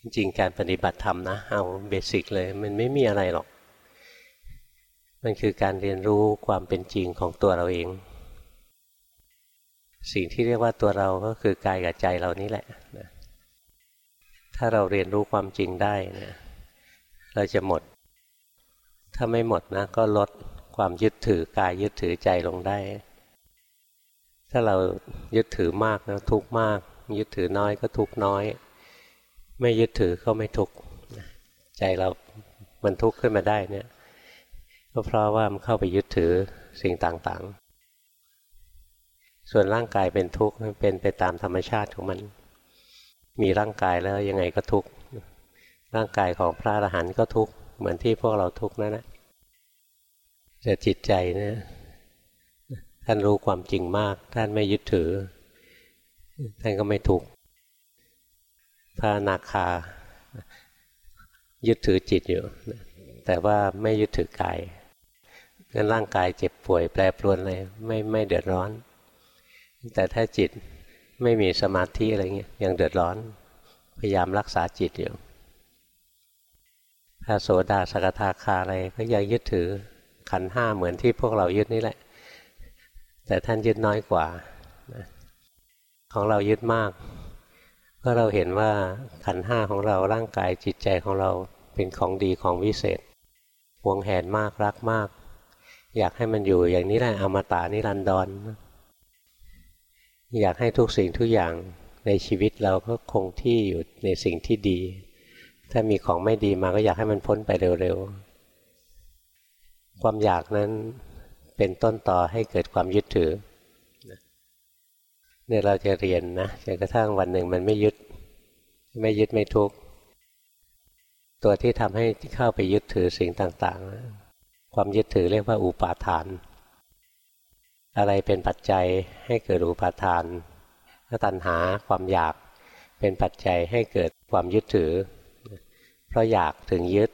จริงๆ การปฏิบัติธรรมนะ เอาเบสิกเลย มันไม่มีอะไรหรอก มันคือการเรียนรู้ความเป็นจริงของตัวเราเอง สิ่งที่เรียกว่าตัวเราก็คือกายกับใจเรานี่แหละถ้าเราเรียนรู้ความจริงได้นะเราจะหมด ถ้าไม่หมดนะ ก็ลดความยึดถือกายยึดถือใจลงได้ ถ้าเรายึดถือมากนะทุกมาก ยึดถือน้อยก็ทุกน้อย ไม่ยึดถือก็ไม่ทุกข์ใจเรามันทุกข์ขึ้นมาได้เนี่ย ก็เพราะว่ามันเข้าไปยึดถือสิ่งต่างๆ ส่วนร่างกายเป็นทุกข์เป็นไปตามธรรมชาติของมัน มีร่างกายแล้วยังไงก็ทุกข์ร่างกายของพระอรหันต์ก็ทุกข์เหมือนที่พวกเราทุกข์นั่นแหละแต่จิตใจเนี่ยท่านรู้ความจริงมาก ท่านไม่ยึดถือ ท่านก็ไม่ทุกข์ พระนาคา ยึดถือจิตอยู่ แต่ว่าไม่ยึดถือกายงั้นร่างกายเจ็บป่วยแปรปรวนอะไรไม่ไม่เดือดร้อน แต่ถ้าจิตไม่มีสมาธิอะไรเงี้ยยังเดือดร้อน พยายามรักษาจิตอยู่ถ้าโสดาสกทาคาอะไรก็ยังยึดถือขันห้าเหมือนที่พวกเรายึดนี่แหละ แต่ท่านยึดน้อยกว่า ของเรายึดมาก ก็เราเห็นว่าขันห้าของเราร่างกายจิตใจของเราเป็นของดีของวิเศษหวงแหนมากรักมาก อยากให้มันอยู่อย่างนี้แหละอมตะนิรันดรอยากให้ทุกสิ่งทุกอย่างในชีวิตเราก็คงที่อยู่ในสิ่งที่ดี ถ้ามีของไม่ดีมาก็อยากให้มันพ้นไปเร็วๆ ความอยากนั้นเป็นต้นต่อให้เกิดความยึดถือ เนี่ยเราจะเรียนนะจนกระทั่งวันหนึ่งมันไม่ยึด ไม่ยึดไม่ทุกข์ตัวที่ทำให้เข้าไปยึดถือสิ่งต่างๆ ความยึดถือเรียกว่าอุปาทาน อะไรเป็นปัจจัยให้เกิดอุปาทานถ้าตัณหาความอยากเป็นปัจจัยให้เกิดความยึดถือ เพราะอยากถึงยึด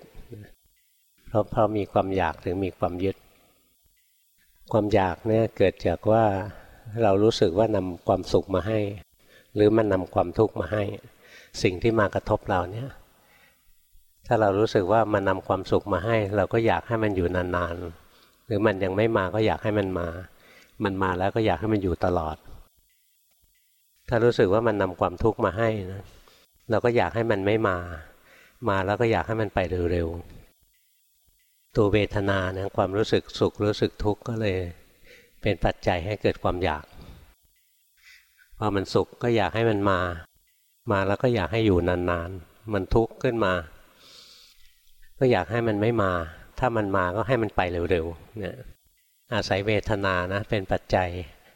เพราะเพราะมีความอยากถึงมีความยึด ความอยากเนี่ยเกิดจากว่า เรารู้สึกว่านำความสุขมาให้ หรือมันนำความทุกข์มาให้ สิ่งที่มากระทบเราเนี่ย ถ้าเรารู้สึกว่ามันนำความสุขมาให้ เราก็อยากให้มันอยู่นานๆหรือมันยังไม่มาก็อยากให้มันมา มันมาแล้วก็อยากให้มันอยู่ตลอด ถ้ารู้สึกว่ามันนำความทุกข์มาให้นะเราก็อยากให้มันไม่มา มาแล้วก็อยากให้มันไปเร็วๆตัวเวทนานะความรู้สึกสุขรู้สึกทุกข์ก็เลย เป็นปัจจัยให้เกิดความอยากพอมันสุขก็อยากให้มันมา มาแล้วก็อยากให้อยู่นานๆ มันทุกข์ขึ้นมา ก็อยากให้มันไม่มา ถ้ามันมาก็ให้มันไปเร็วๆเนี่ยอาศัยเวทนานะเป็นปัจจัย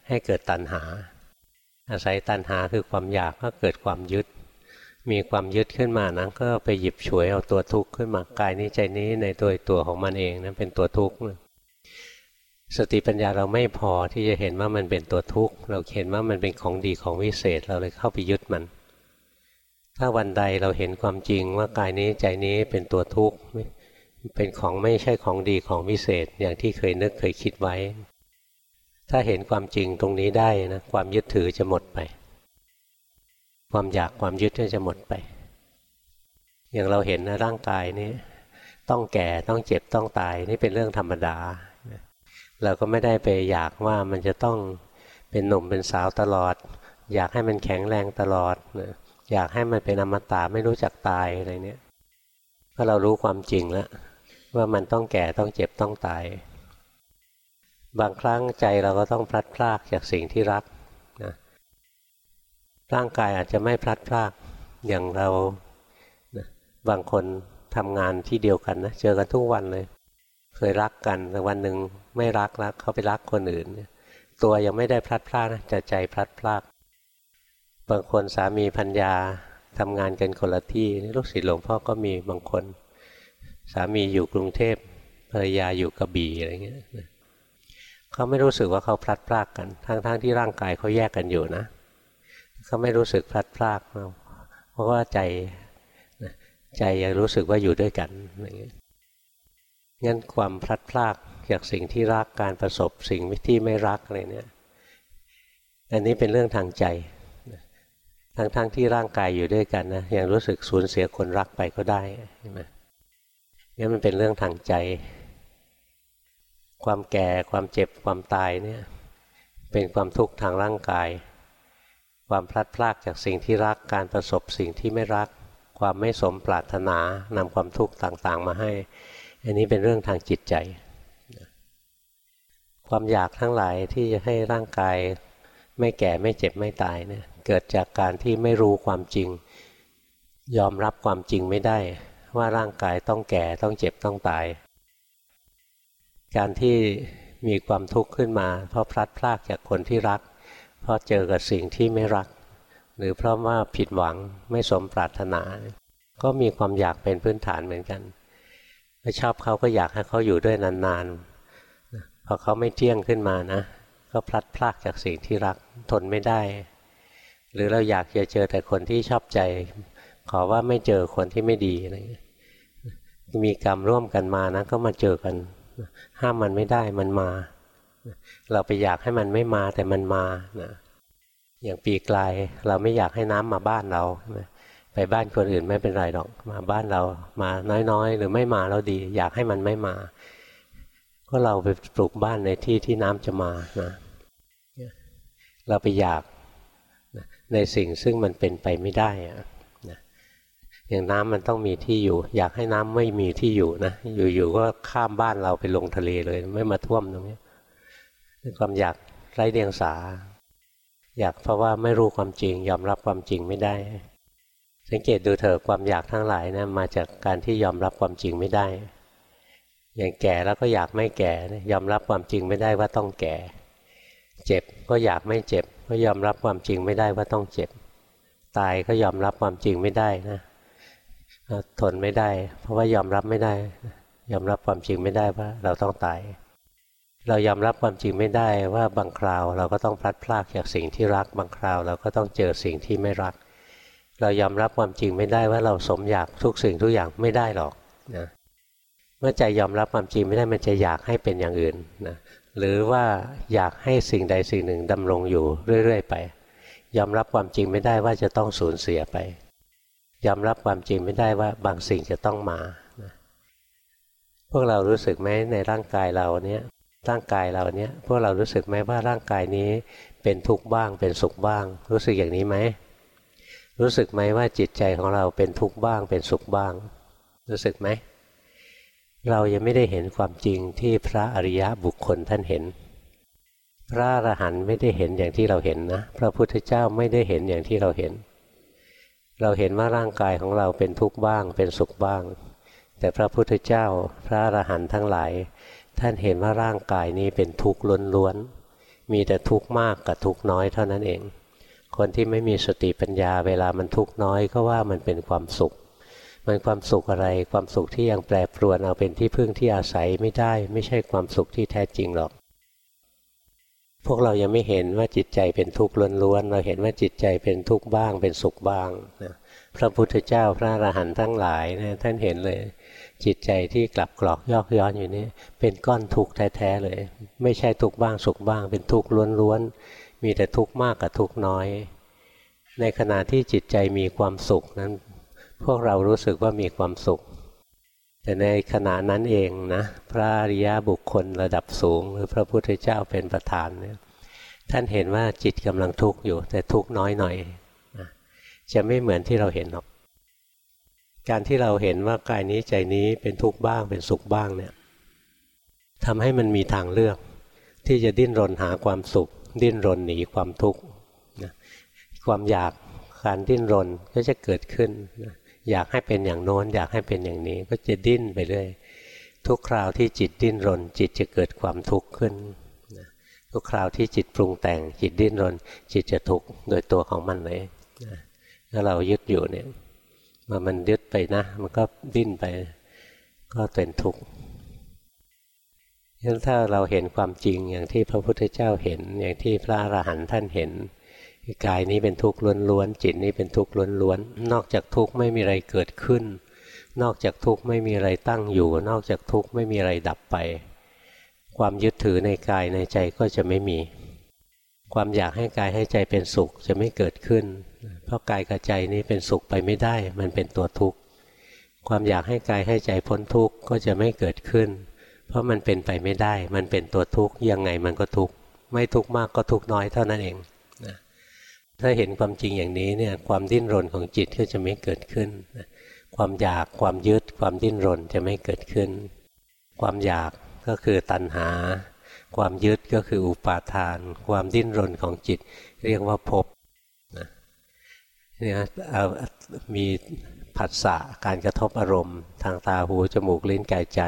ให้เกิดตัณหา อาศัยตัณหาคือความอยากก็เกิดความยึด มีความยึดขึ้นมานะก็ไปหยิบฉวยเอาตัวทุกข์ขึ้นมากายนี้ใจนี้ในตัวตัวของมันเองนะเป็นตัวทุกข์ สติปัญญาเราไม่พอที่จะเห็นว่ามันเป็นตัวทุกข์ เราเห็นว่ามันเป็นของดีของวิเศษ เราเลยเข้าไปยึดมัน ถ้าวันใดเราเห็นความจริงว่ากายนี้ใจนี้เป็นตัวทุกข์เป็นของไม่ใช่ของดีของวิเศษ อย่างที่เคยนึกเคยคิดไว้ ถ้าเห็นความจริงตรงนี้ได้นะความยึดถือจะหมดไป ความอยากความยึดก็จะหมดไป อย่างเราเห็นนะร่างกายนี้ต้องแก่ต้องเจ็บต้องตายนี่เป็นเรื่องธรรมดา เราก็ไม่ได้ไปอยากว่ามันจะต้องเป็นหนุ่มเป็นสาวตลอด อยากให้มันแข็งแรงตลอด อยากให้มันเป็นอมตะไม่รู้จักตายอะไรเนี้ยเพราะเรารู้ความจริงแล้วว่ามันต้องแก่ต้องเจ็บต้องตาย บางครั้งใจเราก็ต้องพลัดพรากจากสิ่งที่รักนะร่างกายอาจจะไม่พลัดพรากอย่างเรานะบางคนทำงานที่เดียวกันนะเจอกันทุกวันเลย เคยรักกันแต่วันหนึ่งไม่รักแล้วเขาไปรักคนอื่น ตัวยังไม่ได้พลัดพรากนะแต่ใจพลัดพรากบางคนสามีพัญญาทำงานกันคนละที่ลูกศิษย์หลวงพ่อก็มีบางคน สามีอยู่กรุงเทพภรรยาอยู่กระบี่อะไรเงี้ยเขาไม่รู้สึกว่าเขาพลัดพรากกันทั้งๆทที่ร่างกายเขาแยกกันอยู่นะเขาไม่รู้สึกพลัดพรากเพราะว่าใจใจยังรู้สึกว่าอยู่ด้วยกันอะไรเงี้ย งั้นความพลัดพรากจากสิ่งที่รักการประสบสิ่งที่ไม่รักอะไรเนี่ยอันนี้เป็นเรื่องทางใจทั้งๆทที่ร่างกายอยู่ด้วยกันนะยังรู้สึกสูญเสียคนรักไปก็ได้ใช่ไหมนี่มันเป็นเรื่องทางใจ ความแก่ความเจ็บความตายเนี่ยเป็นความทุกข์ทางร่างกาย ความพลัดพรากจากสิ่งที่รักการประสบสิ่งที่ไม่รัก ความไม่สมปรารถนานำความทุกข์ต่างๆ มาให้ อันนี้เป็นเรื่องทางจิตใจ ความอยากทั้งหลายที่จะให้ร่างกายไม่แก่ไม่เจ็บไม่ตายเนี่ยเกิดจากการที่ไม่รู้ความจริง ยอมรับความจริงไม่ได้ ว่าร่างกายต้องแก่ต้องเจ็บต้องตาย การที่มีความทุกข์ขึ้นมา เพราะพลัดพรากจากคนที่รัก เพราะเจอกับสิ่งที่ไม่รัก หรือเพราะว่าผิดหวังไม่สมปรารถนา ก็มีความอยากเป็นพื้นฐานเหมือนกัน ถ้าชอบเขาก็อยากให้เขาอยู่ด้วยนานๆพอเขาไม่เที่ยงขึ้นมานะ ก็พลัดพรากจากสิ่งที่รักทนไม่ได้ หรือเราอยากจะเจอแต่คนที่ชอบใจ ขอว่าไม่เจอคนที่ไม่ดีอะไรมีกรรมร่วมกันมานะก็มาเจอกัน ห้ามมันไม่ได้มันมา เราไปอยากให้มันไม่มาแต่มันมานะอย่างปีกลายเราไม่อยากให้น้ำมาบ้านเราไไปบ้านคนอื่นไม่เป็นไรหรอกมาบ้านเรามาน้อยๆ หรือไม่มาเราดี อยากให้มันไม่มา ก็เราไปปลูกบ้านในที่ที่น้ำจะมานะเราไปอยากในสิ่งซึ่งมันเป็นไปไม่ได้อะอย่างน้ำมันต้องมีที่อยู่ อยากให้น้ำไม่มีที่อยู่นะอยู่ๆก็ข้ามบ้านเราไปลงทะเลเลย ไม่มาท่วมตรงนี้ความอยากไร้เดียงสา อยากเพราะว่าไม่รู้ความจริง ยอมรับความจริงไม่ได้ สังเกตดูเถอะความอยากทั้งหลายนะมาจากการที่ยอมรับความจริงไม่ได้ อย่างแก่แล้วก็อยากไม่แก่ยอมรับความจริงไม่ได้ว่าต้องแก่ เจ็บก็อยากไม่เจ็บ ก็ยอมรับความจริงไม่ได้ว่าต้องเจ็บ ตายก็ยอมรับความจริงไม่ได้นะทนไม่ได้ เพราะว่ายอมรับไม่ได้ ยอมรับความจริงไม่ได้ว่าเราต้องตาย เรายอมรับความจริงไม่ได้ว่าบางคราวเราก็ต้องพลัดพรากจากสิ่งที่รัก บางคราวเราก็ต้องเจอสิ่งที่ไม่รัก เรายอมรับความจริงไม่ได้ว่าเราสมอยากทุกสิ่งทุกอย่างไม่ได้หรอกนะเมื่อใจยอมรับความจริงไม่ได้มันจะอยากให้เป็นอย่างอื่นนะหรือว่าอยากให้สิ่งใดสิ่งหนึ่งดำรงอยู่เรื่อย ๆ ไป ยอมรับความจริงไม่ได้ว่าจะต้องสูญเสียไป ยอมรับความจริงไม่ได้ว่าบางสิ่งจะต้องมาพวกเรารู้สึกไหมในร่างกายเราเนี้ยร่างกายเราเนี้ยพวกเรารู้สึกไหมว่าร่างกายนี้เป็นทุกข์บ้างเป็นสุขบ้าง รู้สึกอย่างนี้ไหม รู้สึกไหมว่าจิตใจของเราเป็นทุกข์บ้างเป็นสุขบ้าง รู้สึกไหม เรายังไม่ได้เห็นความจริงที่พระอริยะบุคคลท่านเห็น พระอรหันต์ไม่ได้เห็นอย่างที่เราเห็นนะพระพุทธเจ้าไม่ได้เห็นอย่างที่เราเห็น เราเห็นว่าร่างกายของเราเป็นทุกข์บ้าง เป็นสุขบ้าง แต่พระพุทธเจ้า พระอรหันต์ทั้งหลาย ท่านเห็นว่าร่างกายนี้เป็นทุกข์ล้วนๆมีแต่ทุกข์มากกับทุกข์น้อยเท่านั้นเอง คนที่ไม่มีสติปัญญาเวลามันทุกข์น้อยก็ว่ามันเป็นความสุข มันความสุขอะไรความสุขที่ยังแปรปรวนเอาเป็นที่พึ่งที่อาศัยไม่ได้ ไม่ใช่ความสุขที่แท้จริงหรอก พวกเรายังไม่เห็นว่าจิตใจเป็นทุกข์ล้วนๆเราเห็นว่าจิตใจเป็นทุกข์บ้าง เป็นสุขบ้างนะพระพุทธเจ้าพระอรหันต์ทั้งหลายนะท่านเห็นเลย จิตใจที่กลับกรอกยอกย้อนอยู่นี้เป็นก้อนทุกข์แท้ๆเลย ไม่ใช่ทุกข์บ้างสุขบ้าง เป็นทุกข์ล้วนๆ มีแต่ทุกข์มากกับทุกข์น้อย ในขณะที่จิตใจมีความสุขนั้น พวกเรารู้สึกว่ามีความสุข แต่ในขณะนั้นเองนะพระอริยบุคคลระดับสูง หรือพระพุทธเจ้าเป็นประธานเนี่ยท่านเห็นว่าจิตกำลังทุกข์อยู่ แต่ทุกข์น้อยหน่อยจะไม่เหมือนที่เราเห็นหรอก การที่เราเห็นว่ากายนี้ใจนี้เป็นทุกข์บ้างเป็นสุขบ้างเนี่ยทำให้มันมีทางเลือก ที่จะดิ้นรนหาความสุข ดิ้นรนหนีความทุกข์นะความอยากการดิ้นรนก็จะเกิดขึ้นนะอยากให้เป็นอย่างโน้น อยากให้เป็นอย่างนี้ก็จะดิ้นไปเรื่อยทุกคราวที่จิตดิ้นรน จิตจะเกิดความทุกข์ขึ้นทุกคราวที่จิตปรุงแต่งจิตดิ้นรน จิตจะทุกข์โดยตัวของมันเลยถ้าเรายึดอยู่เนี่ยมามันยึดไปนะ มันก็ดิ้นไปก็เป็นทุกข์ ฉะนั้นถ้าเราเห็นความจริงอย่างที่พระพุทธเจ้าเห็น อย่างที่พระอรหันต์ท่านเห็นกายนี้เป็นทุกข์ล้วนๆจิตนี้เป็นทุกข์ล้วนๆนอกจากทุกข์ไม่มีอะไรเกิดขึ้น นอกจากทุกข์ไม่มีอะไรตั้งอยู่ นอกจากทุกข์ไม่มีอะไรดับไป ความยึดถือในกายในใจก็จะไม่มี ความอยากให้กายให้ใจเป็นสุขจะไม่เกิดขึ้น เพราะกายกับใจนี้เป็นสุขไปไม่ได้ มันเป็นตัวทุกข์ความอยากให้กายให้ใจพ้นทุกข์ก็จะไม่เกิดขึ้น เพราะมันเป็นไปไม่ได้ มันเป็นตัวทุกข์ยังไงมันก็ทุกข์ไม่ทุกข์มากก็ทุกข์น้อยเท่านั้นเองนะถ้าเห็นความจริงอย่างนี้เนี่ยความดิ้นรนของจิตก็จะไม่เกิดขึ้น ความอยากความยึดความดิ้นรนจะไม่เกิดขึ้น ความอยากก็คือตัณหา ความยึดก็คืออุปาทาน ความดิ้นรนของจิต เรียกว่าภพนะเนี่ยมีผัสสะการกระทบอารมณ์ ทางตาหูจมูกลิ้นกายใจ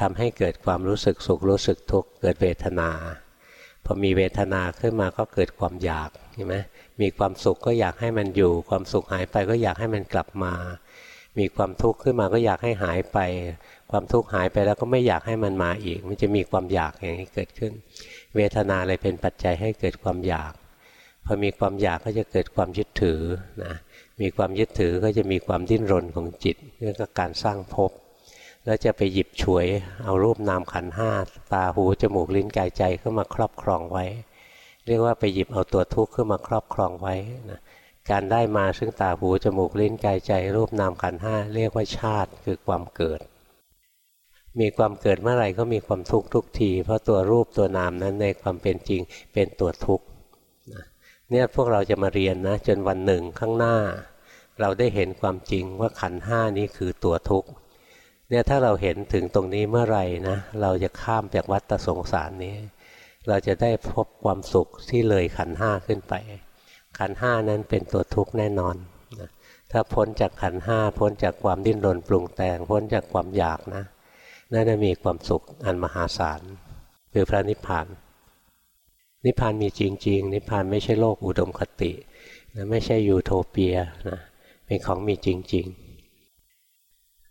ทำให้เกิดความรู้สึกสุขรู้สึกทุกข์เกิดเวทนาพอมีเวทนาขึ้นมาก็เกิดความอยากเห็นไหมมีความสุขก็อยากให้มันอยู่ ความสุขหายไปก็อยากให้มันกลับมา มีความทุกข์ขึ้นมาก็อยากให้หายไป ความทุกข์หายไปแล้วก็ไม่อยากให้มันมาอีก มันจะมีความอยากอย่างนี้เกิดขึ้น เวทนาเลยเป็นปัจจัยให้เกิดความอยาก พอมีความอยากก็จะเกิดความยึดถือนะมีความยึดถือก็จะมีความดิ้นรนของจิตเรื่องการสร้างภพ แล้วจะไปหยิบฉวย เอารูปนามขันห้าตาหูจมูกลิ้นกายใจเข้ามาครอบครองไว้ เรียกว่าไปหยิบเอาตัวทุกข์ขึ้นมาครอบครองไว้นะการได้มาซึ่งตาหูจมูกลิ้นกายใจ รูปนามขันห้าเรียกว่าชาติคือความเกิด มีความเกิดเมื่อไหร่ก็มีความทุกข์ทุกที เพราะตัวรูปตัวนามนั้นในความเป็นจริงเป็นตัวทุกข์เนี่ยพวกเราจะมาเรียนนะจนวันหนึ่งข้างหน้า เราได้เห็นความจริงว่าขันห้านี้คือตัวทุกข์ เนี่ยถ้าเราเห็นถึงตรงนี้เมื่อไหร่นะเราจะข้ามจากวัฏสงสารนี้ เราจะได้พบความสุขที่เลยขันห้าขึ้นไป ขันห้านั้นเป็นตัวทุกข์แน่นอนถ้าพ้นจากขันห้าพ้นจากความดิ้นรนปรุงแต่งพ้นจากความอยากนะนั่นจะมีความสุขอันมหาศาลคือพระนิพพาน นิพพานมีจริง ๆ นิพพานไม่ใช่โลกอุดมคตินะไม่ใช่ยูโทเปียนะเป็นของมีจริง ๆ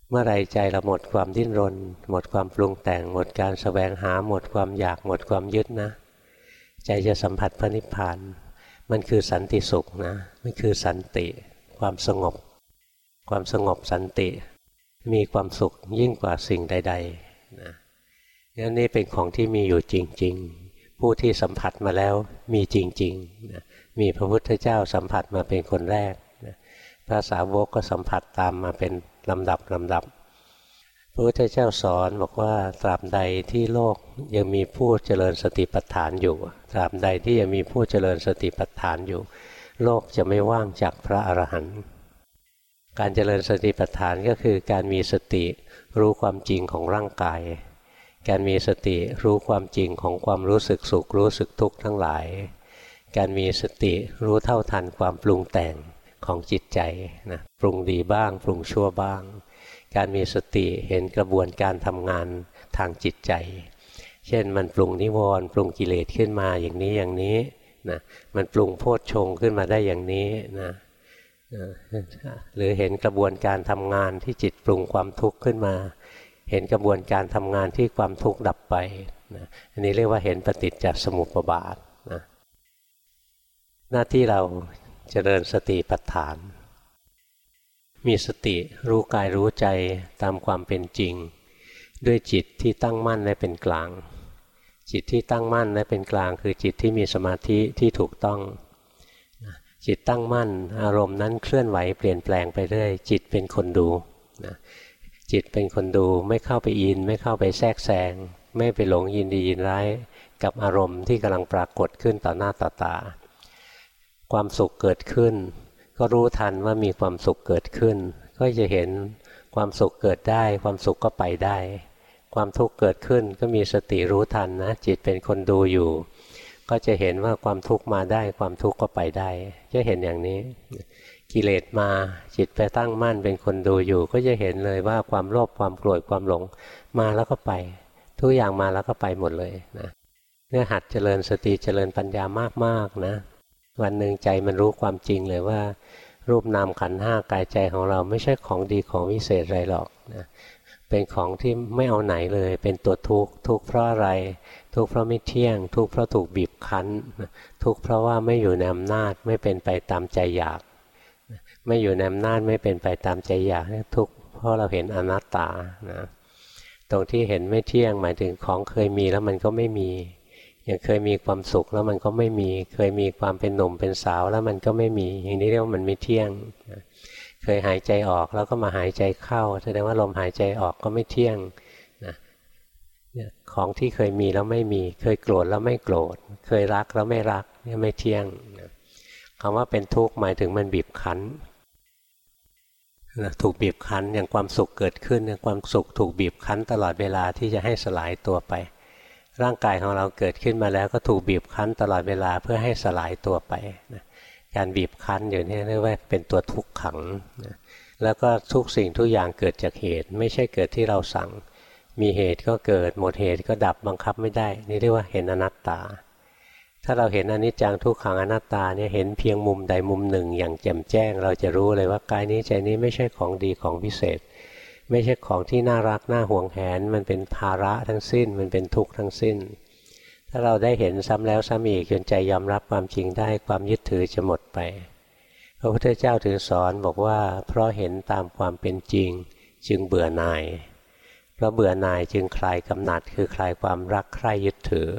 เมื่อไรใจเราหมดความดิ้นรน หมดความปรุงแต่ง หมดการสแสวงหา หมดความอยากหมดความยึดนะ ใจจะสัมผัสพระนิพพาน มันคือสันติสุขนะมันคือสันติ ความสงบ ความสงบสันติ มีความสุขยิ่งกว่าสิ่งใด ๆนะนี่เป็นของที่มีอยู่จริง ๆ ผู้ที่สัมผัสมาแล้วมีจริงๆนะมีพระพุทธเจ้าสัมผัสมาเป็นคนแรกนะพระสาวกก็สัมผัสตามมาเป็น ลำดับลำดับพระพุทธเจ้าสอนบอกว่าตราบใดที่โลกยังมีผู้เจริญสติปัฏฐานอยู่ตราบใดที่ยังมีผู้เจริญสติปัฏฐานอยู่ โลกจะไม่ว่างจากพระอรหันต์การเจริญสติปัฏฐานก็คือการมีสติรู้ความจริงของร่างกาย การมีสติรู้ความจริงของความรู้สึกสุขรู้สึกทุกข์ทั้งหลาย การมีสติรู้เท่าทันความปรุงแต่ง ของจิตใจนะปรุงดีบ้าง ปรุงชั่วบ้าง การมีสติเห็นกระบวนการทำงานทางจิตใจ เช่นมันปรุงนิวรณ์ปรุงกิเลสขึ้นมาอย่างนี้อย่างนี้นะมันปรุงโพชฌงขึ้นมาได้อย่างนี้นะหรือเห็นกระบวนการทำงานที่จิตปรุงความทุกข์ขึ้นมา เห็นกระบวนการทำงานที่ความทุกข์ดับไปนะอันนี้เรียกว่าเห็นปฏิจจสมุปบาทนะหน้าที่เรา เจริญสติปัฏฐาน มีสติรู้กายรู้ใจตามความเป็นจริง ด้วยจิตที่ตั้งมั่นและเป็นกลาง จิตที่ตั้งมั่นและเป็นกลาง คือจิตที่มีสมาธิที่ถูกต้อง จิตตั้งมั่น อารมณ์นั้นเคลื่อนไหวเปลี่ยนแปลงไปเรื่อยจิตเป็นคนดูนะจิตเป็นคนดูไม่เข้าไปอิน ไม่เข้าไปแทรกแซง ไม่ไปหลงยินดียินร้ายกับอารมณ์ที่กำลังปรากฏขึ้นต่อหน้าต่อตา ความสุขเกิดขึ้น ก็รู้ทันว่ามีความสุขเกิดขึ้น ก็จะเห็นความสุขเกิดได้ ความสุขก็ไปได้ ความทุกข์เกิดขึ้นก็มีสติรู้ทันนะ จิตเป็นคนดูอยู่ ก็จะเห็นว่าความทุกข์มาได้ ความทุกข์ก็ไปได้ จะเห็นอย่างนี้ กิเลสมาจิตไปตั้งมั่นเป็นคนดูอยู่ ก็จะเห็นเลยว่าความโลภความโกรธความหลงมาแล้วก็ไป ทุกอย่างมาแล้วก็ไปหมดเลยนะเนี่ยหัดเจริญสติเจริญปัญญามากๆนะ วันหนึ่งใจมันรู้ความจริงเลยว่า รูปนามขันห้ากายใจของเราไม่ใช่ของดีของวิเศษอะไรหรอกนะเป็นของที่ไม่เอาไหนเลย เป็นตัวทุกข์ทุกข์เพราะอะไร ทุกข์เพราะไม่เที่ยง ทุกข์เพราะถูกบีบคั้น ทุกข์เพราะว่าไม่อยู่ในอำนาจไม่เป็นไปตามใจอยาก ไม่อยู่ในอำนาจไม่เป็นไปตามใจอยากทุกข์เพราะเราเห็นอนัตตานะตรงที่เห็นไม่เที่ยงหมายถึงของเคยมีแล้วมันก็ไม่มี อย่างเคยมีความสุขแล้วมันก็ไม่มี เคยมีความเป็นหนุ่มเป็นสาวแล้วมันก็ไม่มี อย่างนี้เรียกว่ามันไม่เที่ยง เคยหายใจออกแล้วก็มาหายใจเข้า แสดงว่าลมหายใจออกก็ไม่เที่ยงนะของที่เคยมีแล้วไม่มี เคยโกรธแล้วไม่โกรธ เคยรักแล้วไม่รักนี่ไม่เที่ยงคำว่าเป็นทุกข์หมายถึงมันบีบคั้นถูกบีบคั้นอย่างความสุขเกิดขึ้นความสุขถูกบีบคั้นตลอดเวลาที่จะให้สลายตัวไป ร่างกายของเราเกิดขึ้นมาแล้วก็ถูกบีบคั้นตลอดเวลาเพื่อให้สลายตัวไปนะการบีบคั้นอยู่นี่เรียกว่าเป็นตัวทุกขังนะแล้วก็ทุกสิ่งทุกอย่างเกิดจากเหตุ ไม่ใช่เกิดที่เราสั่ง มีเหตุก็เกิดหมดเหตุก็ดับบังคับไม่ได้ นี่เรียกว่าเห็นอนัตตา ถ้าเราเห็นอนิจจังทุกขังอนัตตาเนี่ยเห็นเพียงมุมใดมุมหนึ่งอย่างแจ่มแจ้ง เราจะรู้เลยว่ากายนี้ใจนี้ไม่ใช่ของดีของพิเศษ ไม่ใช่ของที่น่ารักน่าห่วงแหน มันเป็นภาระทั้งสิ้น มันเป็นทุกข์ทั้งสิ้น ถ้าเราได้เห็นซ้ำแล้วซ้ำอีกจนใจยอมรับความจริงได้ความยึดถือจะหมดไป พระพุทธเจ้าถึงสอนบอกว่า เพราะเห็นตามความเป็นจริงจึงเบื่อหน่าย เพราะเบื่อหน่ายจึงคลายกำหนัด คือคลายความรักใคร่ยึดถือ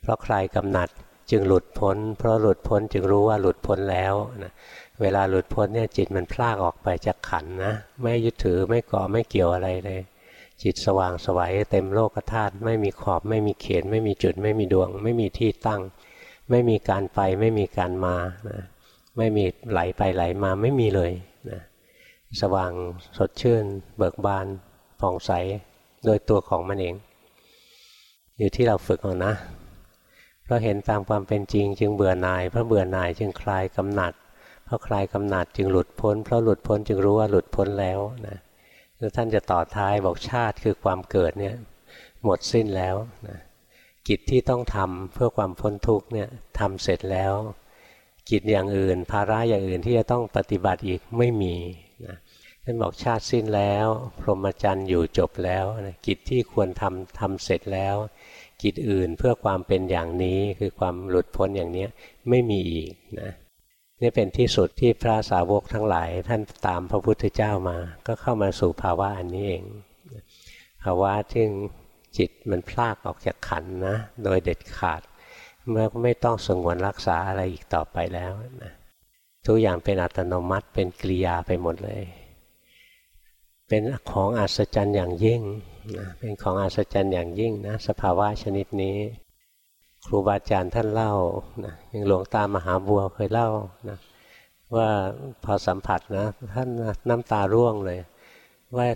เพราะคลายกำหนัดจึงหลุดพ้น เพราะหลุดพ้นจึงรู้ว่าหลุดพ้นแล้วนะ เวลาหลุดพ้นเนี่ยจิตมันพลากออกไปจากขันนะ ไม่ยึดถือไม่เกาะไม่เกี่ยวอะไรเลย จิตสว่างสวัยเต็มโลกธาตุไม่มีขอบไม่มีเขต ไม่มีจุด ไม่มีดวง ไม่มีที่ตั้ง ไม่มีการไปไม่มีการมานะไม่มีไหลไปไหลมาไม่มีเลยนะสว่างสดชื่น เบิกบานผ่องใสโดยตัวของมันเอง อยู่ที่เราฝึกเอานะเพราะเห็นตามความเป็นจริง จึงเบื่อหน่ายเพราะเบื่อหน่ายจึงคลายกำหนัด เพราะคลายกำหนัดจึงหลุดพ้น เพราะหลุดพ้นจึงรู้ว่าหลุดพ้นแล้วนะแล้วท่านจะต่อท้ายบอกชาติคือความเกิดเนี่ยหมดสิ้นแล้วนะกิจที่ต้องทำเพื่อความพ้นทุกเนี่ยทำเสร็จแล้ว กิจอย่างอื่น ภาระอย่างอื่นที่จะต้องปฏิบัติอีกไม่มีนะท่านบอกชาติสิ้นแล้ว พรหมจรรย์อยู่จบแล้วนะกิจที่ควรทำทำเสร็จแล้ว กิจอื่นเพื่อความเป็นอย่างนี้คือความหลุดพ้นอย่างนี้ไม่มีอีกนะ นี่เป็นที่สุดที่พระสาวกทั้งหลาย ท่านตามพระพุทธเจ้ามา ก็เข้ามาสู่ภาวะอันนี้เองภาวะที่จิตมันพลากออกจากขันนะ โดยเด็ดขาด เมื่อไม่ต้องสงวนรักษาอะไรอีกต่อไปแล้วนะทุกอย่างเป็นอัตโนมัติเป็นกิริยาไปหมดเลย เป็นของอัศจรรย์อย่างยิ่งนะเป็นของอัศจรรย์อย่างยิ่งนะสภาวะชนิดนี้ ครูบาอาจารย์ท่านเล่านะยังหลวงตามหาบัวเคยเล่านะว่าพอสัมผัสนะท่านน้ำตาร่วงเลย ว่า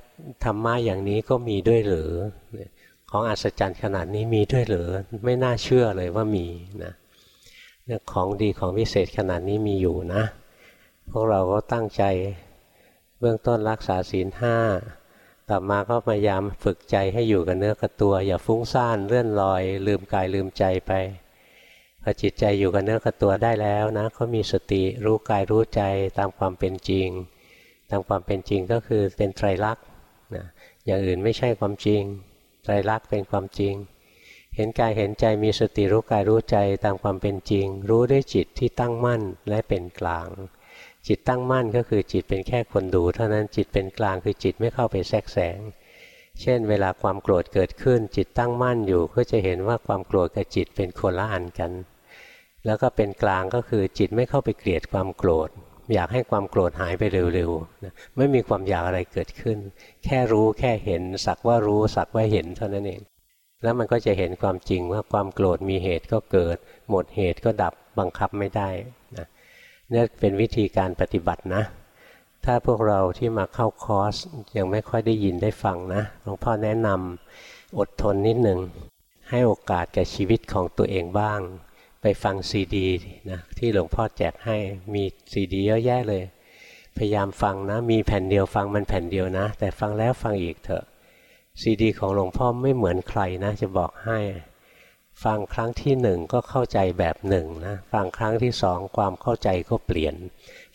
ธรรมะอย่างนี้ก็มีด้วยหรือ ของอัศจรรย์ขนาดนี้มีด้วยหรือ ไม่น่าเชื่อเลยว่ามีนะของดีของพิเศษขนาดนี้มีอยู่นะ พวกเราก็ตั้งใจเบื้องต้นรักษาศีลห้า ต่อมาก็พยายามฝึกใจให้อยู่กับเนื้อกับตัว อย่าฟุ้งซ่านเลื่อนลอย ลืมกายลืมใจไปพอจิตใจอยู่กับเนื้อกับตัวได้แล้วนะเขามีสติรู้กายรู้ใจตามความเป็นจริง ตามความเป็นจริงก็คือเป็นไตรลักษณ์นะอย่างอื่นไม่ใช่ความจริง ไตรลักษณ์เป็นความจริง เห็นกายเห็นใจมีสติรู้กายรู้ใจตามความเป็นจริง รู้ด้วยจิตที่ตั้งมั่นและเป็นกลาง จิตตั้งมั่นก็คือจิตเป็นแค่คนดูเท่านั้นจิตเป็นกลางคือจิตไม่เข้าไปแทรกแซงเช่น เวลาความโกรธเกิดขึ้น จิตตั้งมั่นอยู่ก็จะเห็นว่าความโกรธกับจิตเป็นคนละอันกัน แล้วก็เป็นกลางก็คือจิตไม่เข้าไปเกลียดความโกรธ อยากให้ความโกรธหายไปเร็วๆนะไม่มีความอยากอะไรเกิดขึ้น แค่รู้แค่เห็นสักว่ารู้สักว่าเห็นเท่านั้นเอง แล้วมันก็จะเห็นความจริงว่าความโกรธมีเหตุก็เกิด หมดเหตุก็ดับบังคับไม่ได้ นะนี่เป็นวิธีการปฏิบัตินะ ถ้าพวกเราที่มาเข้าคอร์สยังไม่ค่อยได้ยินได้ฟังนะหลวงพ่อแนะนำอดทนนิดหนึ่งให้โอกาสแก่ชีวิตของตัวเองบ้าง ไปฟังซีดีนะที่หลวงพ่อแจกให้มีซีดีเยอะแยะเลย พยายามฟังนะ มีแผ่นเดียวฟังมันแผ่นเดียวนะ แต่ฟังแล้วฟังอีกเถอะซีดีของหลวงพ่อไม่เหมือนใครนะ จะบอกให้ ฟังครั้งที่หนึ่งก็เข้าใจแบบหนึ่งนะฟังครั้งที่สองความเข้าใจก็เปลี่ยน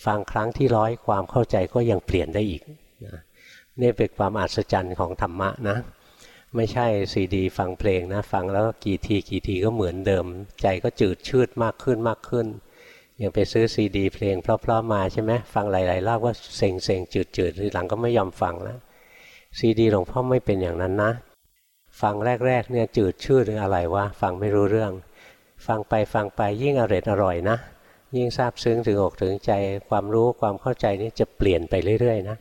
ฟังครั้งที่ร้อยความเข้าใจก็ยังเปลี่ยนได้อีกนะนี่เป็นความอัศจรรย์ของธรรมะนะไม่ใช่ซีดี ฟังเพลงนะฟังแล้วกี่ทีกี่ทีก็เหมือนเดิม ใจก็จืดชืดมากขึ้นมากขึ้นยังไปซื้อซีดี เพลงเพราะๆมาใช่ไหมฟังหลายๆรอบว่าเซ็งเซ็งจืดจืดทีหลังก็ไม่ยอมฟังแล้วซีดีหลวงพ่อไม่เป็นอย่างนั้นนะ ฟังแรกๆเนี่ยจืดชืดหรืออะไรวะฟังไม่รู้เรื่อง ฟังไปฟังไปยิ่งอร่อยอร่อยนะ ยิ่งซาบซึ้งถึงอกถึงใจความรู้ความเข้าใจนี้จะเปลี่ยนไปเรื่อยๆนะ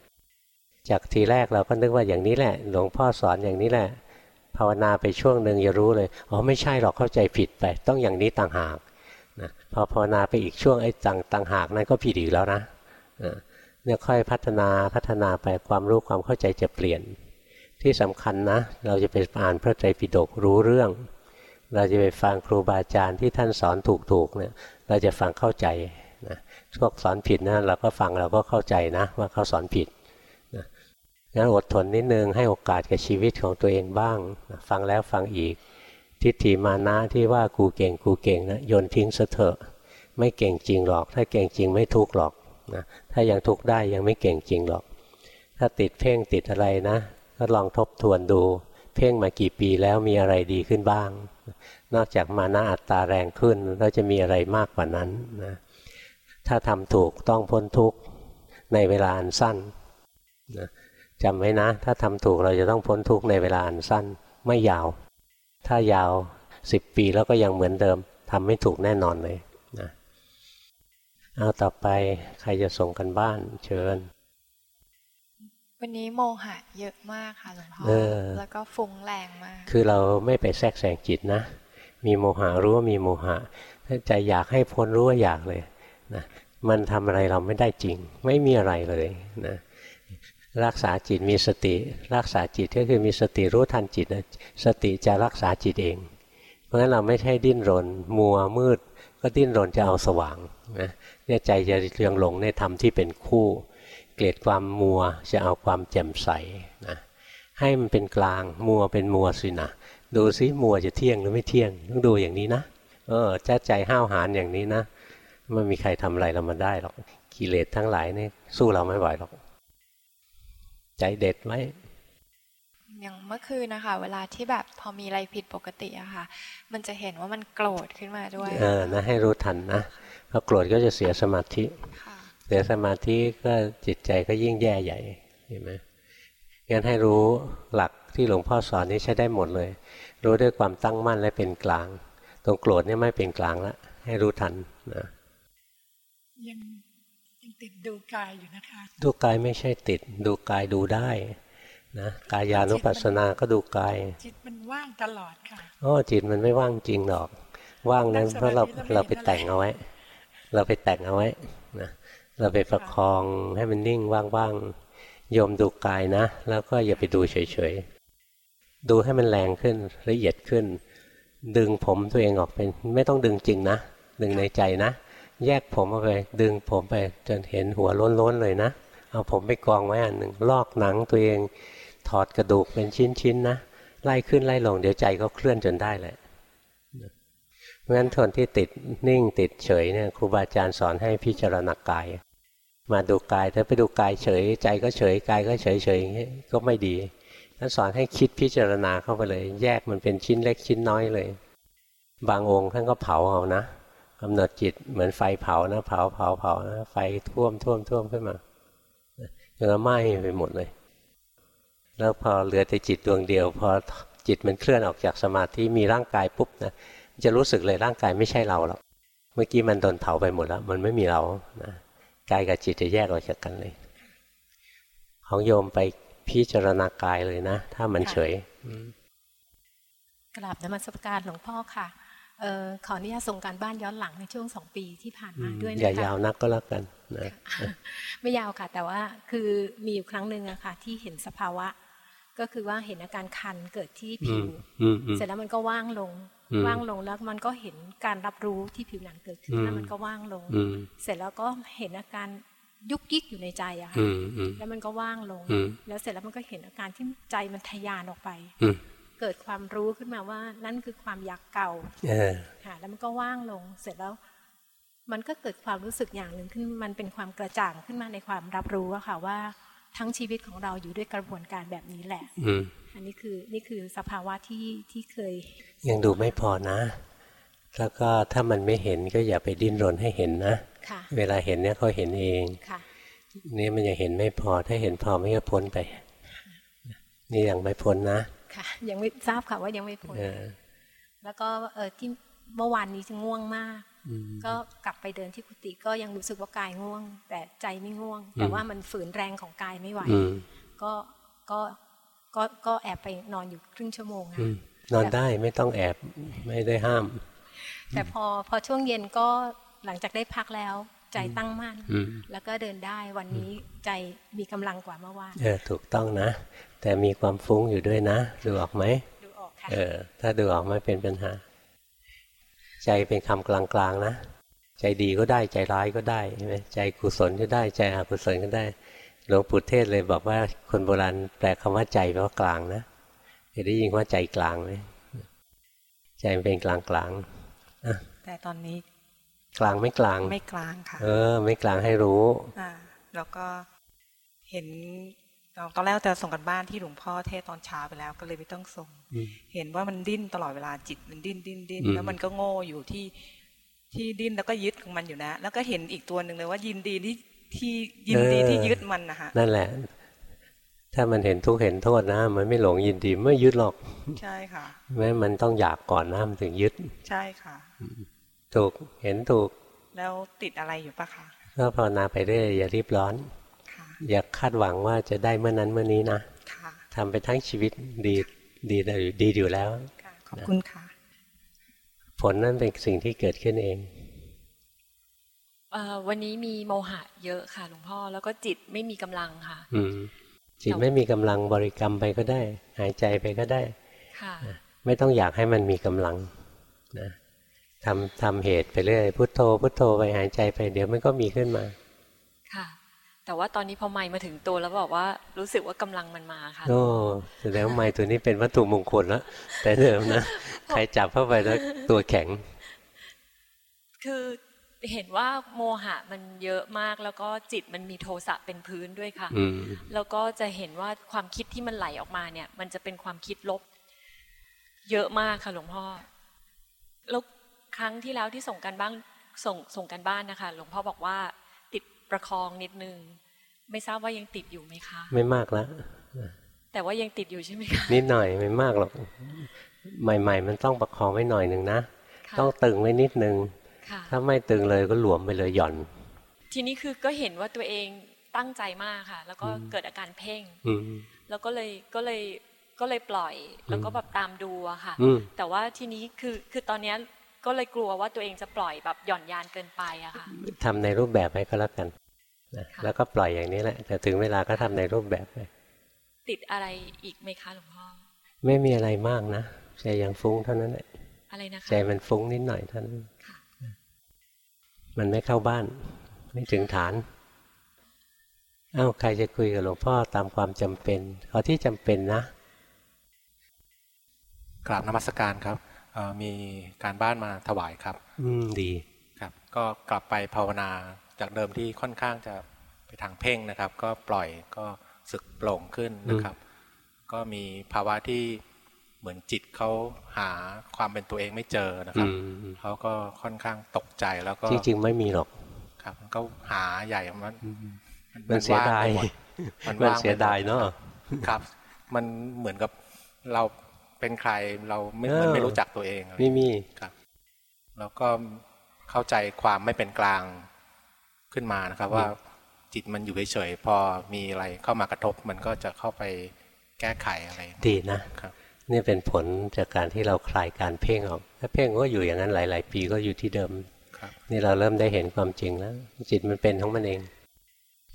จากทีแรกเราก็นึกว่าอย่างนี้แหละ หลวงพ่อสอนอย่างนี้แหละ ภาวนาไปช่วงหนึ่งจะรู้เลยอ๋อไม่ใช่หรอกเข้าใจผิดไป ต้องอย่างนี้ต่างหากนะพอภาวนาไปอีกช่วงไอ้ต่างต่างหากนั้นก็ผิดอีกแล้วนะเนี่ยค่อยพัฒนาพัฒนาไปความรู้ความเข้าใจจะเปลี่ยน ที่สำคัญนะ เราจะไปอ่านพระไตรปิฎกรู้เรื่อง เราจะไปฟังครูบาอาจารย์ที่ท่านสอนถูกๆเนี่ยเราจะฟังเข้าใจนะพวกสอนผิดนะเราก็ฟังเราก็เข้าใจนะว่าเขาสอนผิดนะงั้นอดทนนิดนึงให้โอกาสกับชีวิตของตัวเองบ้างนะฟังแล้วฟังอีก ทิฏฐิมานะที่ว่ากูเก่งกูเก่งนะโยนทิ้งซะเถอะไม่เก่งจริงหรอก ถ้าเก่งจริงไม่ทุกหรอกนะถ้ายังทุกได้ยังไม่เก่งจริงหรอก ถ้าติดเพ่งติดอะไรนะ ก็ลองทบทวนดู เพ่งมากี่ปีแล้วมีอะไรดีขึ้นบ้าง นอกจากมานะอัตตาแรงขึ้นแล้วจะมีอะไรมากกว่านั้นนะถ้าทำถูกต้องพ้นทุกข์ในเวลาอันสั้นนะจำไว้นะ ถ้าทำถูกเราจะต้องพ้นทุกข์ในเวลาอันสั้นไม่ยาว ถ้ายาวสิบปีแล้วก็ยังเหมือนเดิมทำไม่ถูกแน่นอนเลยนะเอาต่อไปใครจะส่งกันบ้านเชิญ วันนี้โมหะเยอะมากค่ะหลวงพ่อเออแล้วก็ฟุ้งแรงมาก คือเราไม่ไปแทรกแซงจิตนะ มีโมหะรู้ว่ามีโมหะ ถ้าใจอยากให้พ้นรู้ว่าอยากเลยนะมันทำอะไรเราไม่ได้จริง ไม่มีอะไรเลยนะรักษาจิตมีสติ รักษาจิตก็คือมีสติรู้ทันจิตนะสติจะรักษาจิตเอง เพราะฉะนั้นเราไม่ใช่ดิ้นรน มัวมืด ก็ดิ้นรนจะเอาสว่างนะเนี่ยใจจะเรียงหลงในธรรมที่เป็นคู่เก ลียดความมัวจะเอาความแจ่มใสนะให้มันเป็นกลางมัวเป็นมัวสินะดูซิมัวจะเที่ยงหรือไม่เที่ยงต้องดูอย่างนี้นะเออจ้าใจห้าวหาญอย่างนี้นะไม่มีใครทำอะไรเรามาได้หรอกกิเลสทั้งหลายนี่สู้เราไม่ไหวหรอก ใจเด็ดไว้อย่างเมื่อคืนนะคะ เวลาที่แบบพอมีอะไรผิดปกติอะค่ะ มันจะเห็นว่ามันโกรธขึ้นมาด้วย เออนะให้รู้ทันนะพอโกรธก็จะเสียสมาธิค่ะเสียสมาธิก็จิตใจก็ยิ่งแย่ใหญ่เห็นไหมงั้นให้รู้หลักที่หลวงพ่อสอนนี้ใช้ได้หมดเลย รู้ด้วยความตั้งมั่นและเป็นกลาง ตรงโกรธเนี่ยไม่เป็นกลางละให้รู้ทันนะยังยังติดดูกายอยู่นะคะ ดูกายไม่ใช่ติด ดูกายดูได้นะกายานุปัสสนาก็ดูกาย จิตมันว่างตลอดค่ะอ๋อจิตมันไม่ว่างจริงหรอก ว่างนั้นนั่งสมาธิเพราะเราแล้วไม่เราไปเห็นอะไรแต่งเอาไว้ เราไปแต่งเอาไว้นะ เราไปประคองให้มันนิ่งว่างๆโยมดูกายนะ แล้วก็อย่าไปดูเฉยๆ ดูให้มันแรงขึ้นละเอียดขึ้น ดึงผมตัวเองออกเป็นไม่ต้องดึงจริงนะ ดึงในใจนะ แยกผมออกไป ดึงผมไปจนเห็นหัวล้นๆเลยนะ เอาผมไปกองไว้อันหนึ่งลอกหนังตัวเองถอดกระดูกเป็นชิ้นๆนะไล่ขึ้นไล่ลงเดี๋ยวใจก็เคลื่อนจนได้แหละเพราะฉะนั้นทนที่ติดนิ่งติดเฉยเนี่ยครูบาอาจารย์สอนให้พิจารณากาย มาดูกายถ้าไปดูกายเฉย ใจก็เฉยกายก็เฉยเฉยอย่างเงี้ก็ไม่ดีท่านสอนให้คิดพิจารณาเข้าไปเลย แยกมันเป็นชิ้นเล็กชิ้นน้อยเลย บางองค์ท่านก็เผาเอานะกำหนดจิตเหมือนไฟเผานะ เผาเผาเผานะไฟท่วมท่วมท่วมขึ้นมาจนไหม้ไปหมดเลย แล้วพอเหลือแต่จิตดวงเดียว พอจิตมันเคลื่อนออกจากสมาธิมีร่างกายปุ๊บนะจะรู้สึกเลยร่างกายไม่ใช่เราหรอกเมื่อกี้มันโดนเผาไปหมดแล้ว มันไม่มีเรานะ กายกับจิตจะแยกออกจากกันเลย ของโยมไปพิจารณากายเลยนะ ถ้ามันเฉยกราบนมัสการหลวงพ่อค่ะเอ่อขออนุญาตส่งการบ้านย้อนหลังในช่วงสองปีที่ผ่านมาด้วยอย่านะคะยาวนักก็แล้วกันนะไม่ยาวค่ะ แต่ว่าคือมีอยู่ครั้งหนึ่งอะค่ะ ที่เห็นสภาวะ ก็คือว่าเห็นอาการคันเกิดที่อืผิมวอืมอืมเสร็จแล้วมันก็ว่างลงอืม ว่างลงแล้วมันก็เห็นการรับรู้ที่ผิวหนังเกิดขึ้นอืมแล้วมันก็ว่างลงอืมเสร็จแล้วก็เห็นอาการยุกยิกอยู่ในใจอะค่ะอืมอืมแล้วมันก็ว่างลงอืมแล้วเสร็จแล้วมันก็เห็นอาการที่ใจมันทะยานออกไปอืมเกิดความรู้ขึ้นมาว่านั่นคือความอยากเก่าเออค่ะแล้วมันก็ว่างลง เสร็จแล้ว มันก็เกิดความรู้สึกอย่างหนึ่งขึ้น มันเป็นความกระจ่างขึ้นมาในความรับรู้อะค่ะว่าทั้งชีวิตของเราอยู่ด้วยกระบวนการแบบนี้แหละอืม อันนี้คือนี่คือสภาวะที่ที่เคย ยังดูไม่พอนะ แล้วก็ถ้ามันไม่เห็นก็อย่าไปดิ้นรนให้เห็นนะค่ะเวลาเห็นเนี่ยเขาเห็นเองค่ะนี่มันยังเห็นไม่พอถ้าเห็นพอไม่ก็พ้นไป นี่ยังไม่พ้นนะค่ะ ยังไม่ทราบค่ะว่ายังไม่พ้นเออแล้วก็เออที่เมื่อวานนี้จะง่วงมากอืมก็กลับไปเดินที่กุฏิก็ยังรู้สึกว่ากายง่วง แต่ใจไม่ง่วง แต่ว่ามันฝืนแรงของกายไม่ไหวอืมก็ก็ ก็ก็แอบไปนอนอยู่ครึ่งชั่วโมงอืนะมนอนได้ไม่ต้องแอบไม่ได้ห้าม แต่พอพอช่วงเย็นก็หลังจากได้พักแล้ว ใจตั้งมั่นอืมแล้วก็เดินได้วันนี้ใจมีกำลังกว่าเมื่อวานเออถูกต้องนะ แต่มีความฟุ้งอยู่ด้วยนะ ดูออกไหมดูออกค่ะเออถ้าดูออกไม่เป็นปัญหา ใจเป็นคำกลางๆนะ ใจดีก็ได้ใจร้ายก็ได้ใช่ไหมใจกุศลก็ได้ ใจอกุศลก็ได้ หลวงปู่เทศเลยบอกว่าคนโบราณแปลคำว่าใจแปลว่ากลางนะเคยได้ยินว่าใจกลางไหมใจมันเป็นกลางๆอะแต่ตอนนี้ กลางไม่กลาง ไม่กลางค่ะ เออ ไม่กลางให้รู้อ่าแล้วก็เห็นตอนแรกจะส่งกันบ้านที่หลวงพ่อเทศตอนเช้าไปแล้วก็เลยไม่ต้องส่งอืมเห็นว่ามันดิ้นตลอดเวลาจิตมันดิ้นดิ้นดิ้นอืมแล้วมันก็โง่อยู่ที่ที่ดิ้นแล้วก็ยึดของมันอยู่นะ แล้วก็เห็นอีกตัวหนึ่งเลยว่ายินดีที่ ที่ยินดีที่ยึดมันนะคะนั่นแหละ ถ้ามันเห็นทุกข์เห็นโทษนะ มันไม่หลงยินดีไม่ยึดหรอก ใช่ค่ะ แม้มันต้องอยากก่อนนะมันถึงยึด ใช่ค่ะ ถูกเห็นถูก แล้วติดอะไรอยู่ปะคะก็ภาวนาไปเรื่อยอย่ารีบร้อนค่ะอย่าคาดหวังว่าจะได้เมื่อนั้นเมื่อนี้นะค่ะทำไปทั้งชีวิตดีดีดีอยู่แล้วค่ะขอบคุณค่ะ ผลนั้นเป็นสิ่งที่เกิดขึ้นเองเอ่อ วันนี้มีโมหะเยอะค่ะหลวงพ่อแล้วก็จิตไม่มีกำลังค่ะ อืมจิตไม่มีกำลังบริกรรมไปก็ได้ หายใจไปก็ได้ค่ะไม่ต้องอยากให้มันมีกำลังนะทำทำเหตุไปเรื่อยพุทโธพุทโธไปหายใจไป เดี๋ยวมันก็มีขึ้นมา ค่ะ แต่ว่าตอนนี้พอไม่มาถึงตัวแล้วบอกว่ารู้สึกว่ากำลังมันมาค่ะโอ้แสดงว่าไม้ตัวนี้เป็นวัตถุมงคลแล้วแต่เดิมนะใครจับเข้าไปแล้วตัวแข็ง คือ เห็นว่าโมหะมันเยอะมากแล้วก็จิตมันมีโทสะเป็นพื้นด้วยค่ะอืมแล้วก็จะเห็นว่าความคิดที่มันไหลออกมาเนี่ย มันจะเป็นความคิดลบ เยอะมากค่ะหลวงพ่อแล้วครั้งที่แล้วที่ส่งกันบ้างส่งส่งกันบ้านนะคะ หลวงพ่อบอกว่า ติดประคองนิดนึง ไม่ทราบว่ายังติดอยู่ไหมคะ ไม่มากแล้วแต่ว่ายังติดอยู่ใช่ไหมคะนิดหน่อยไม่มากหรอกใหม่ ๆ มันต้องประคองไว้หน่อยหนึ่งนะค่ะต้องตึงไว้นิดนึงค่ะ ถ้าไม่ตึงเลยก็หลวมไปเลยหย่อน ทีนี้คือก็เห็นว่าตัวเองตั้งใจมากค่ะ แล้วก็เกิดอาการเพ่งอืมแล้วก็เลยก็เลยก็เลยปล่อยแล้วก็แบบตามดูอะค่ะอืมแต่ว่าทีนี้คือคือตอนเนี้ยก็เลยกลัวว่าตัวเองจะปล่อยแบบหย่อนยานเกินไปอะค่ะทำในรูปแบบไปก็แล้วกันนะค่ะแล้วก็ปล่อยอย่างนี้แหละ แต่ถึงเวลาก็ทำในรูปแบบไปติดอะไรอีกไหมคะหลวงพ่อไม่มีอะไรมากนะใจยังฟุ้งเท่านั้นแหละอะไรนะคะใจมันฟุ้งนิดหน่อยเท่านั้นค่ะ มันไม่เข้าบ้าน ไม่ถึงฐานเอ้าใครจะคุยกับหลวงพ่อตามความจำเป็นเอาที่จำเป็นนะ กราบนมัสการครับเอ่อมีการบ้านมาถวายครับ อืมดีครับ ก็กลับไปภาวนาจากเดิมที่ค่อนข้างจะไปทางเพ่งนะครับ ก็ปล่อยก็สึกโปร่งขึ้นนะครับ ก็มีภาวะที่ เหมือนจิตเขาหาความเป็นตัวเองไม่เจอนะครับอืมอืมเขาก็ค่อนข้างตกใจแล้วก็จริงๆไม่มีหรอกครับก็หาใหญ่มันมันเสียดายว่งไปหมมันมันว่างไปหมเสียดายเนาะครับ มันเหมือนกับเราเป็นใครเราไม่เออมันไม่รู้จักตัวเองอะไรไม่มีครับ แล้วก็เข้าใจความไม่เป็นกลางขึ้นมานะครับ ว่าจิตมันอยู่เฉยๆพอมีอะไรเข้ามากระทบ มันก็จะเข้าไปแก้ไขอะไรดีนะครับ นี่เป็นผลจากการที่เราคลายการเพ่งออก ถ้าเพ่งก็อยู่อย่างนั้นหลาย ๆ ปีก็อยู่ที่เดิมครับนี่เราเริ่มได้เห็นความจริงแล้ว จิตมันเป็นของมันเอง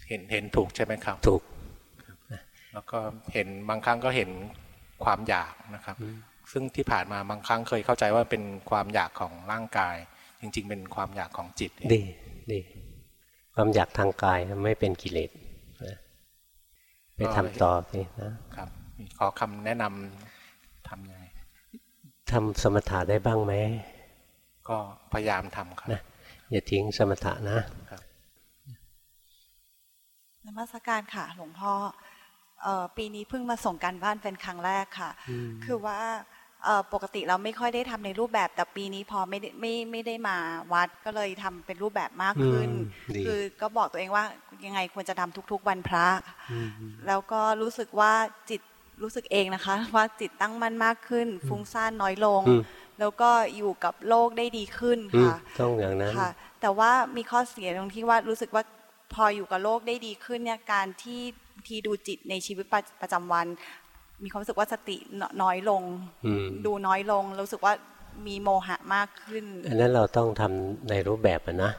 เห็นเห็นถูกใช่ไหมครับ ถูก แล้วก็เห็นบางครั้งก็เห็นความอยากนะครับ ซึ่งที่ผ่านมาบางครั้งเคยเข้าใจว่าเป็นความอยากของร่างกาย จริง ๆ เป็นความอยากของจิตเองดีดีความอยากทางกายไม่เป็นกิเลสนะไปทำต่อสินะครับมีขอคำแนะนำ ทำยังไงทำสมถะได้บ้างไหม ก็พยายามทำครับนะอย่าทิ้งสมถะนะนมัสการค่ะ หลวงพ่อเอ่อปีนี้เพิ่งมาส่งการบ้านเป็นครั้งแรกค่ะ คือว่าเอ่อปกติเราไม่ค่อยได้ทำในรูปแบบแต่ปีนี้พอไม่ได้ไม่ไม่ได้มาวัดก็เลยทำเป็นรูปแบบมากขึ้นอืมดีคือก็บอกตัวเองว่ายังไงควรจะทำทุก ๆ วันพระอืมแล้วก็รู้สึกว่าจิต รู้สึกเองนะคะ ว่าจิตตั้งมั่นมากขึ้น ฟุ้งซ่านน้อยลงอืมแล้วก็อยู่กับโลกได้ดีขึ้นอืมค่ะต้องอย่างนั้นค่ะ แต่ว่ามีข้อเสียตรงที่ว่ารู้สึกว่าพออยู่กับโลกได้ดีขึ้นเนี่ยการที่ทีดูจิตในชีวิตประประจำวัน มีความรู้สึกว่าสติน้อยลงอืมดูน้อยลงรู้สึกว่ามีโมหะมากขึ้นอันนั้นเราต้องทำในรูปแบบอะนะ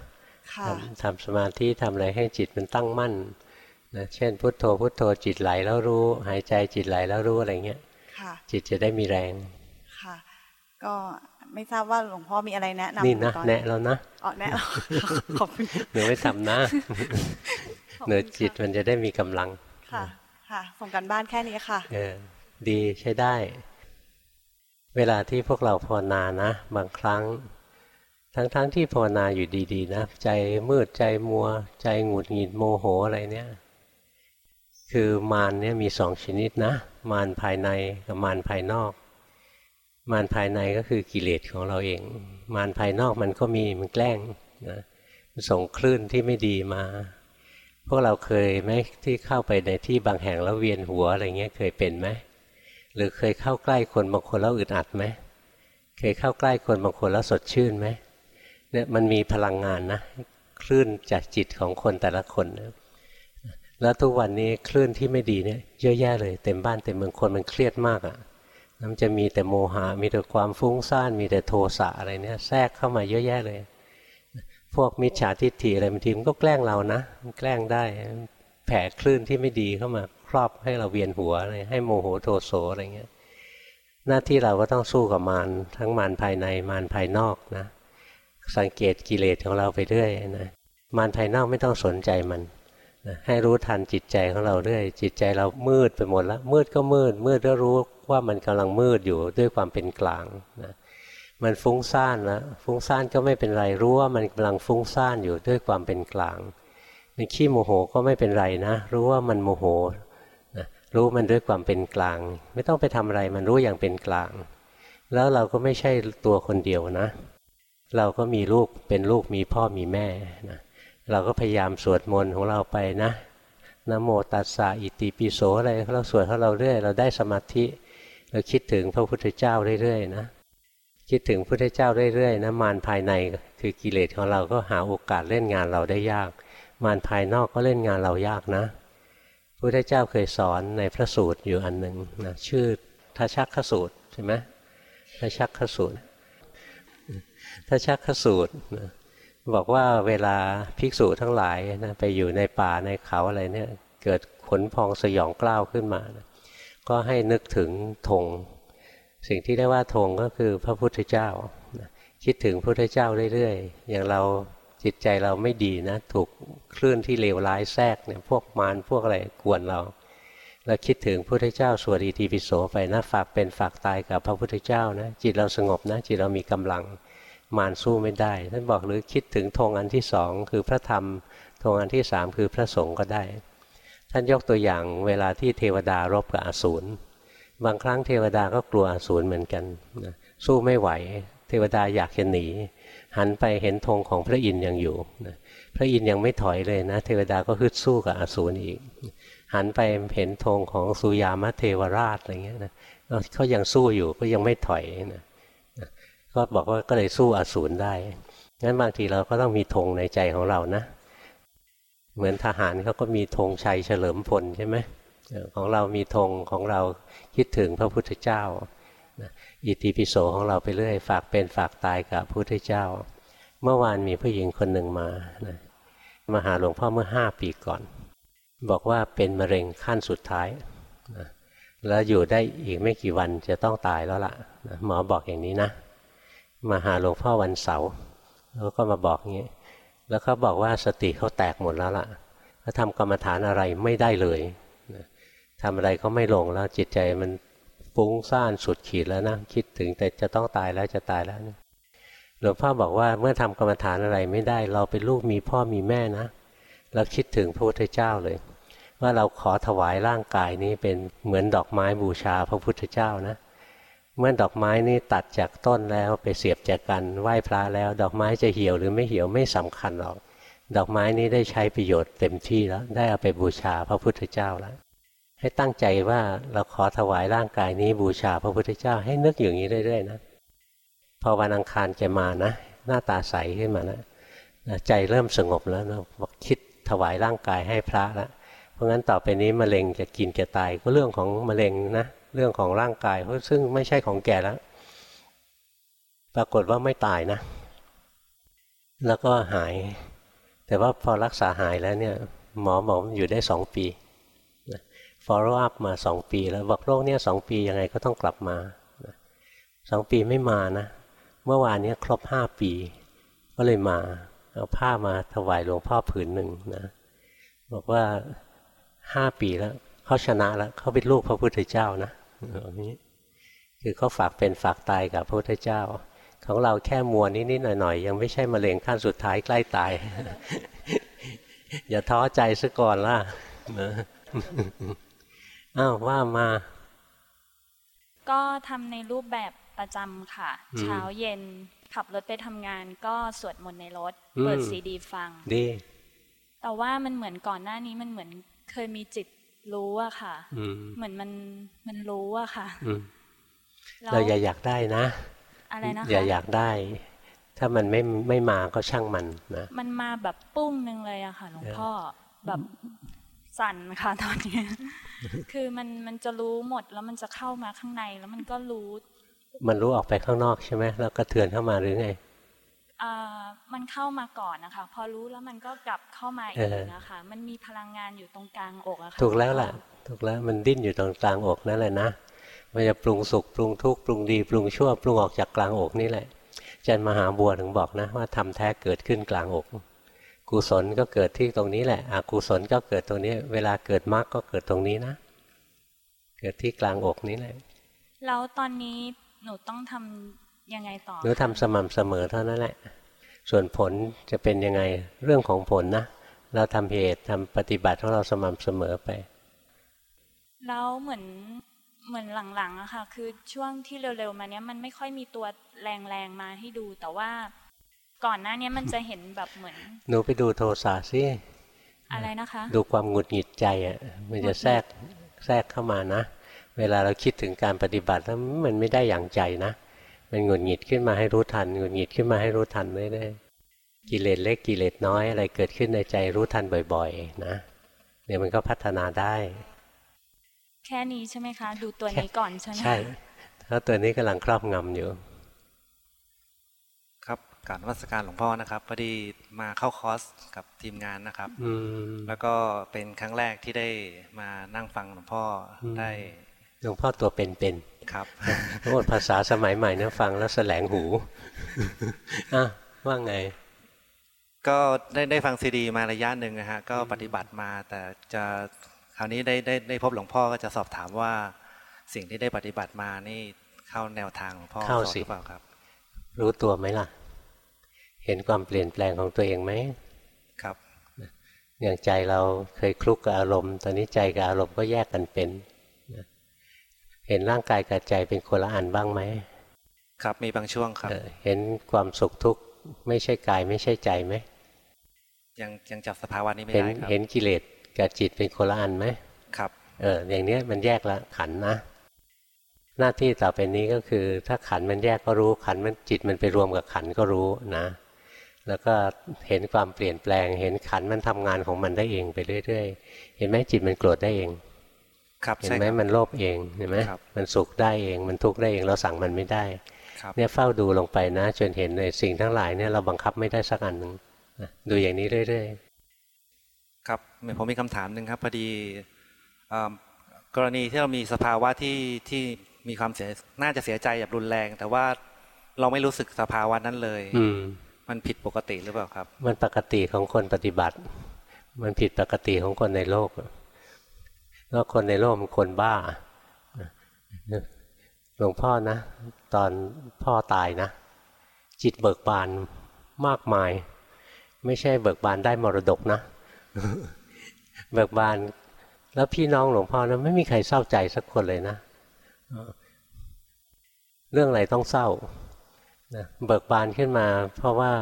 ค่ะทำทำสมาธิทำอะไรให้จิตมันตั้งมั่น นะเช่นพุทโธพุทโธจิตไหลแล้วรู้ หายใจจิตไหลแล้วรู้อะไรเงี้ยค่ะจิตจะได้มีแรงค่ะ ก็ไม่ทราบว่าหลวงพ่อมีอะไรแนะนำนี่นะตอแนะแล้วนะอ๋อแนะแล้วขอบคุณหนูไม่ทำนะเนื้อจิตมันจะได้มีกำลังค่ะ ค่ะส่งกันบ้านแค่นี้ค่ะเออดีใช้ได้ เวลาที่พวกเราภาวนานะบางครั้ง ทั้งๆทที่ภาวนาอยู่ดีๆนะใจมืดใจมัว ใจหงุดหงิดโมโหอะไรเนี่ย คือมารเนี่ยมีสองชนิดนะ มารภายในกับมารภายนอก มารภายในก็คือกิเลสของเราเอง มารภายนอกมันก็มีมันแกล้งนะมันส่งคลื่นที่ไม่ดีมา พวกเราเคยไหมที่เข้าไปในที่บางแห่งแล้วเวียนหัวอะไรเงี้ยเคยเป็นไหมหรือเคยเข้าใกล้คนบางคนแล้วอึดอัดไหมเคยเข้าใกล้คนบางคนแล้วสดชื่นไหมเนี่ยมันมีพลังงานนะคลื่นจากจิตของคนแต่ละคนนะ แล้วทุกวันนี้คลื่นที่ไม่ดีเนี่ยเยอะแยะเลยเต็มบ้านเต็มเมืองคนมันเครียดมากอะ่ะมันจะมีแต่โมหะมีแต่ความฟุ้งซ่านมีแต่โทสะอะไรเนี่ยแทรกเข้ามาเยอะแยะเลย พวกมิจฉาทิฏฐิอะไรบางทีมันก็แกล้งเรานะมันแกล้งได้แผ่คลื่นที่ไม่ดีเข้ามาครอบให้เราเวียนหัวอะไรให้โมโหโทโสอะไรเงี้ยหน้าที่เราก็ต้องสู้กับมารทั้งมารภายในมารภายนอกนะ สังเกตกิเลสของเราไปเรื่อยนะมารภายนอกไม่ต้องสนใจมัน ให้รู้ทันจิตใจของเราเรื่อยจิตใจเรามืดไปหมดแล้ว มืดก็มืด มืดก็รู้ว่ามันกำลังมืดอยู่ด้วยความเป็นกลางนะมันฟุ้งซ่านแล้วฟุ้งซ่านก็ไม่เป็นไรรู้ว่ามันกำลังฟุ้งซ่านอยู่ด้วยความเป็นกลางมันขี้โมโหก็ไม่เป็นไรนะ รู้ว่ามันโมโหนะรู้มันด้วยความเป็นกลาง ไม่ต้องไปทำอะไรมันรู้อย่างเป็นกลาง แล้วเราก็ไม่ใช่ตัวคนเดียวนะ เราก็มีลูกเป็นลูกมีพ่อมีแม่นะ เราก็พยายามสวดมนต์ของเราไปนะนะโมตัสสะอิติปิโสอะไรเราสวดของเราเรื่อย เราได้สมาธิ เราคิดถึงพระพุทธเจ้าเรื่อยๆนะคิดถึงพุทธเจ้าเรื่อยๆนะมารภายในคือกิเลสของเราก็หาโอกาสเล่นงานเราได้ยาก มารภายนอกก็เล่นงานเรายากนะพุทธเจ้าเคยสอนในพระสูตรอยู่อันหนึ่งนะชื่อทัชชักขสูตรใช่ไหมทัชชักขสูตรทัชักขสูตรนะ บอกว่าเวลาภิกษุทั้งหลายนะไปอยู่ในป่าในเขาอะไรเนี่ยเกิดขนพองสยองกล้าวขึ้นมานะก็ให้นึกถึงธงสิ่งที่ได้ว่าธงก็คือพระพุทธเจ้านะคิดถึงพระพุทธเจ้าเรื่อยๆ อย่างเราจิตใจเราไม่ดีนะ ถูกคลื่นที่เลวร้ายแทรกเนี่ยพวกมารพวกอะไรกวนเราเราคิดถึงพระพุทธเจ้าสวดอิติปิโสไปนะฝากเป็นฝากตายกับพระพุทธเจ้านะจิตเราสงบนะจิตเรามีกำลัง มารสู้ไม่ได้ท่านบอกหรือคิดถึงธงอันที่สองคือพระธรรมธงอันที่สามคือพระสงฆ์ก็ได้ ท่านยกตัวอย่างเวลาที่เทวดารบกับอสูรบางครั้งเทวดาก็กลัวอสูรเหมือนกันนะสู้ไม่ไหว เทวดาอยากจะหนี หันไปเห็นธงของพระอินทร์ยังอยู่นะพระอินทร์ยังไม่ถอยเลยนะ เทวดาก็ฮึดสู้กับอสูรอีก หันไปเห็นธงของสุยามเทวราชอะไรเงี้ยนะเขายังสู้อยู่ก็ยังไม่ถอยนะ ก็บอกว่าก็เลยสู้อสูรได้ งั้นบางทีเราก็ต้องมีธงในใจของเรานะ เหมือนทหารเขาก็มีธงชัยเฉลิมพลใช่ไหมของเรามีธงของเราคิดถึงพระพุทธเจ้า อิติปิโสของเราไปเรื่อยฝากเป็นฝากตายกับพระพุทธเจ้า เมื่อวานมีผู้หญิงคนหนึ่งมานะมาหาหลวงพ่อเมื่อห้าปีก่อน บอกว่าเป็นมะเร็งขั้นสุดท้ายนะแล้วอยู่ได้อีกไม่กี่วันจะต้องตายแล้วล่ะนะหมอบอกอย่างนี้นะ มาหาหลวงพ่อวันเสาร์แล้วก็มาบอกอย่างนี้แล้วเขาบอกว่าสติเขาแตกหมดแล้วล่ะเขาทำกรรมฐานอะไรไม่ได้เลยทำอะไรก็ไม่ลงแล้วจิตใจมันฟุ้งซ่านสุดขีดแล้วนะคิดถึงแต่จะต้องตายแล้วจะตายแล้วหลวงพ่อบอกว่าเมื่อทำกรรมฐานอะไรไม่ได้ เราเป็นลูกมีพ่อมีแม่นะ เราคิดถึงพระพุทธเจ้าเลย ว่าเราขอถวายร่างกายนี้เป็นเหมือนดอกไม้บูชาพระพุทธเจ้านะ เมื่อดอกไม้นี้ตัดจากต้นแล้วไปเสียบจากกันไหว้พระแล้ว ดอกไม้จะเหี่ยวหรือไม่เหี่ยวไม่สำคัญหรอก ดอกไม้นี้ได้ใช้ประโยชน์เต็มที่แล้วได้เอาไปบูชาพระพุทธเจ้าแล้วให้ตั้งใจว่าเราขอถวายร่างกายนี้บูชาพระพุทธเจ้าให้นึกอย่างนี้เรื่อยๆนะพอวันอังคารแกมานะ หน้าตาใสขึ้นมานะใจเริ่มสงบแล้วนะคิดถวายร่างกายให้พระแล้วเพราะงั้นต่อไปนี้มะเร็งจะกินแกตายก็เรื่องของมะเร็งนะ เรื่องของร่างกายเพราะซึ่งไม่ใช่ของแกแล้ว ปรากฏว่าไม่ตายนะ แล้วก็หาย แต่ว่าพอรักษาหายแล้วเนี่ย หมอบอกอยู่ได้สองปี follow up มาสองปีแล้วบอกโรคเนี่ยสองปียังไงก็ต้องกลับมาสองปีไม่มานะ เมื่อวานนี้ครบห้าปี ก็เลยมา เอาผ้ามาถวายหลวงพ่อผืนหนึ่งนะ บอกว่าห้าปีแล้ว เขาชนะแล้วเขาเป็นลูกพระพุทธเจ้านะอย่างนี้คือเขาฝากเป็นฝากตายกับพระพุทธเจ้า ของเราแค่มัวนิดๆหน่อยๆ ยังไม่ใช่มะเร็งขั้นสุดท้ายใกล้ตาย อย่าท้อใจซะก่อนล่ะนะอ้าวว่ามา ก็ทำในรูปแบบประจำค่ะ เช้าเย็นขับรถไปทำงานก็สวดมนต์ในรถ เปิดซีดีฟัง ดี แต่ว่ามันเหมือนก่อนหน้านี้มันเหมือนเคยมีจิต รู้อะค่ะเหมือนมันมันรู้อะค่ะเราอย่าอยากได้นะ อะไรนะคะอย่าอยากได้ ถ้ามันไม่ไม่มาก็ช่างมันนะมันมาแบบปุ้งหนึ่งเลยอะค่ะหลวงพ่อแบบสั่นค่ะตอนนี้คือมันมันจะรู้หมดแล้วมันจะเข้ามาข้างในแล้วมันก็รู้ มันรู้ออกไปข้างนอกใช่ไหมแล้วก็เทือนเข้ามาหรือไงอ่า มันเข้ามาก่อนนะคะ พอรู้แล้วมันก็กลับเข้ามาอีกนะคะ มันมีพลังงานอยู่ตรงกลางอกอะค่ะถูกแล้วแหละถูกแล้วมันดิ้นอยู่ตรงกลางอกนั่นแหละนะมันจะปรุงสุขปรุงทุกข์ปรุงดีปรุงชั่วปรุงออกจากกลางอกนี่แหละจันมหาบัวถึงบอกนะว่าทำแท้เกิดขึ้นกลางอก กุศลก็เกิดที่ตรงนี้แหละอกุศลก็เกิดตรงนี้ เวลาเกิดมรรคก็เกิดตรงนี้นะ เกิดที่กลางอกนี้แหละแล้วตอนนี้หนูต้องทำ ยังไงต่อหนูทำสม่ำเสมอเท่านั้นแหละ ส่วนผลจะเป็นยังไงเรื่องของผลนะ เราทำเหตุทำปฏิบัติของเราสม่ำเสมอไป แล้วเหมือนเหมือนหลังๆอะค่ะ คือช่วงที่เร็วๆมาเนี้ยมันไม่ค่อยมีตัวแรงๆมาให้ดู แต่ว่าก่อนหน้านี้มันจะเห็นแบบเหมือน หนูไปดูโทสะสิอะไรนะคะ ดูความหงุดหงิดใจอะมันจะแทรกแทรกเข้ามานะ เวลาเราคิดถึงการปฏิบัติแล้วมันไม่ได้อย่างใจนะ มันหงุดหงิดขึ้นมาให้รู้ทันหงุดหงิดขึ้นมาให้รู้ทันเรื่อยๆกิเลสเล็กกิเลสน้อยอะไรเกิดขึ้นในใจรู้ทันบ่อยๆ นะเดี๋ยวมันก็พัฒนาได้ แค่นี้ใช่ไหมคะ ดูตัวนี้ก่อนใช่ไหมใช่ถ้าตัวนี้กำลังครอบงำอยู่การวัสการหลวงพ่อนะครับพอดีมาเข้าคอร์สกับทีมงานนะครับแล้วก็เป็นครั้งแรกที่ได้มานั่งฟังหลวงพ่อได้หลวงพ่อตัวเป็นๆ ครับทั้งหมดภาษาสมัยใหม่นะฟังแล้วแสลงหูอะว่าไง ก็ได้ได้ฟังซีดีมาระยะหนึ่งนะฮะก็ปฏิบัติมาแต่จะคราวนี้ได้ได้ได้พบหลวงพ่อก็จะสอบถามว่าสิ่งที่ได้ปฏิบัติมานี่เข้าแนวทางหลวงพ่อสอนหรือเปล่าครับ รู้ตัวไหมล่ะ เห็นความเปลี่ยนแปลงของตัวเองไหมครับอย่างใจเราเคยคลุกกับอารมณ์ ตอนนี้ใจกับอารมณ์ก็แยกกันเป็น เห็นร่างกายกับใจเป็นคนละอันบ้างไหมครับมีบางช่วงครับ เห็นความสุขทุกข์ไม่ใช่กายไม่ใช่ใจไหมยังยังจับสภาวะนี้ไม่ได้ครับเห็นกิเลสกับจิตเป็นคนละอันไหมครับเอออย่างนี้มันแยกละขันนะ หน้าที่ต่อไปนี้ก็คือ ถ้าขันมันแยกก็รู้ขันมันจิตมันไปรวมกับขันก็รู้นะ แล้วก็เห็นความเปลี่ยนแปลง เห็นขันมันทำงานของมันได้เองไปเรื่อย ๆ เห็นไหมจิตมันโกรธได้เองครับ เห็นไหมมันโลภเองเห็นไหมมันสุขได้เองมันทุกข์ได้เองเราสั่งมันไม่ได้เนี่ยเฝ้าดูลงไปนะ จนเห็นในสิ่งทั้งหลายเนี่ยเราบังคับไม่ได้สักอันหนึ่งดูอย่างนี้เรื่อยๆครับผมมีคำถามหนึ่งครับพอดีกรณีที่เรามีสภาวะที่ที่มีความเสียน่าจะเสียใจแบบรุนแรง แต่ว่าเราไม่รู้สึกสภาวะนั้นเลย อืมันผิดปกติหรือเปล่าครับ มันปกติของคนปฏิบัติ มันผิดปกติของคนในโลก แล้วคนในโลกมันคนบ้าหลวงพ่อนะ ตอนพ่อตายนะ จิตเบิกบานมากมาย ไม่ใช่เบิกบานได้มรดกนะ เบิกบาน แล้วพี่น้องหลวงพ่อนะไม่มีใครเศร้าใจสักคนเลยนะ เรื่องอะไรต้องเศร้านะเบิกบานขึ้นมา เพราะว่า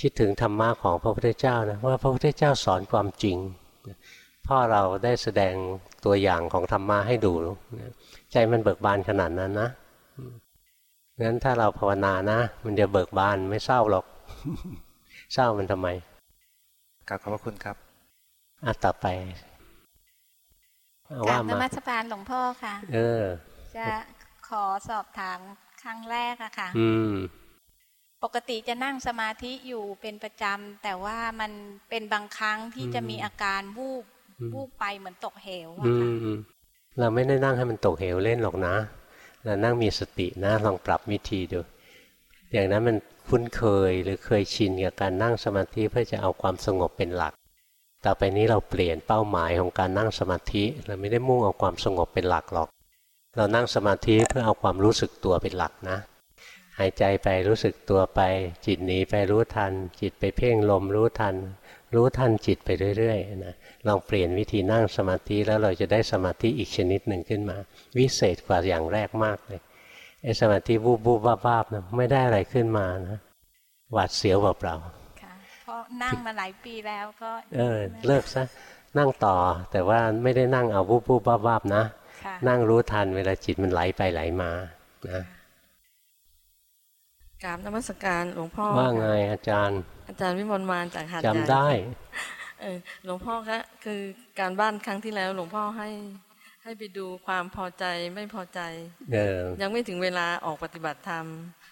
คิดถึงธรรมะของพระพุทธเจ้านะว่าพระพุทธเจ้าสอนความจริง พ่อเราได้แสดงตัวอย่างของธรรมะให้ดู ใจมันเบิกบานขนาดนั้นนะงั้นถ้าเราภาวนานะ มันจะเบิกบานไม่เศร้าหรอก เศร้ามันทำไมกราบขอบพระคุณครับอะต่อไปเอากราว่าบนมามัสการหลวงพ่อค่ะ เออ จะขอสอบถามครั้งแรกอะค่ะ อืมปกติจะนั่งสมาธิอยู่เป็นประจำแต่ว่ามันเป็นบางครั้งที่จะมีอาการวูบอืม วูบไปเหมือนตกเหวอะอืค่ะมอืมเราไม่ได้นั่งให้มันตกเหวเล่นหรอกนะ เรานั่งมีสตินะ ลองปรับวิธีดู อย่างนั้นมันคุ้นเคยหรือเคยชินกับการนั่งสมาธิเพื่อจะเอาความสงบเป็นหลัก ต่อไปนี้เราเปลี่ยนเป้าหมายของการนั่งสมาธิ เราไม่ได้มุ่งเอาความสงบเป็นหลักหรอก เรานั่งสมาธิเพื่อเอาความรู้สึกตัวเป็นหลักนะ หายใจไปรู้สึกตัวไป จิตหนีไปรู้ทัน จิตไปเพ่งลมรู้ทัน รู้ทันจิตไปเรื่อยๆนะลองเปลี่ยนวิธีนั่งสมาธิแล้วเราจะได้สมาธิอีกชนิดหนึ่งขึ้นมา วิเศษกว่าอย่างแรกมากเลยไอ้สมาธิบูบบูบบ้าบ้าบนะไม่ได้อะไรขึ้นมานะหวาดเสียวเปล่าค่ะเพราะนั่งมาหลายปีแล้วก็ๆเออเลิกซะนั่งต่อแต่ว่าไม่ได้นั่งเอาบูบบูบบ้าบ้าบนะค่ะนั่งรู้ทันเวลาจิตมันไหลไปไหลมานะกราบนมัสการหลวงพ่อว่าไงค่ะอาจารย์ อาจารย์วิมลมานจากหาดใหญ่จำได้เออหลวงพ่อคะคือการบ้านครั้งที่แล้ว หลวงพ่อให้ให้ไปดูความพอใจไม่พอใจเออยังไม่ถึงเวลาออกปฏิบัติธรรม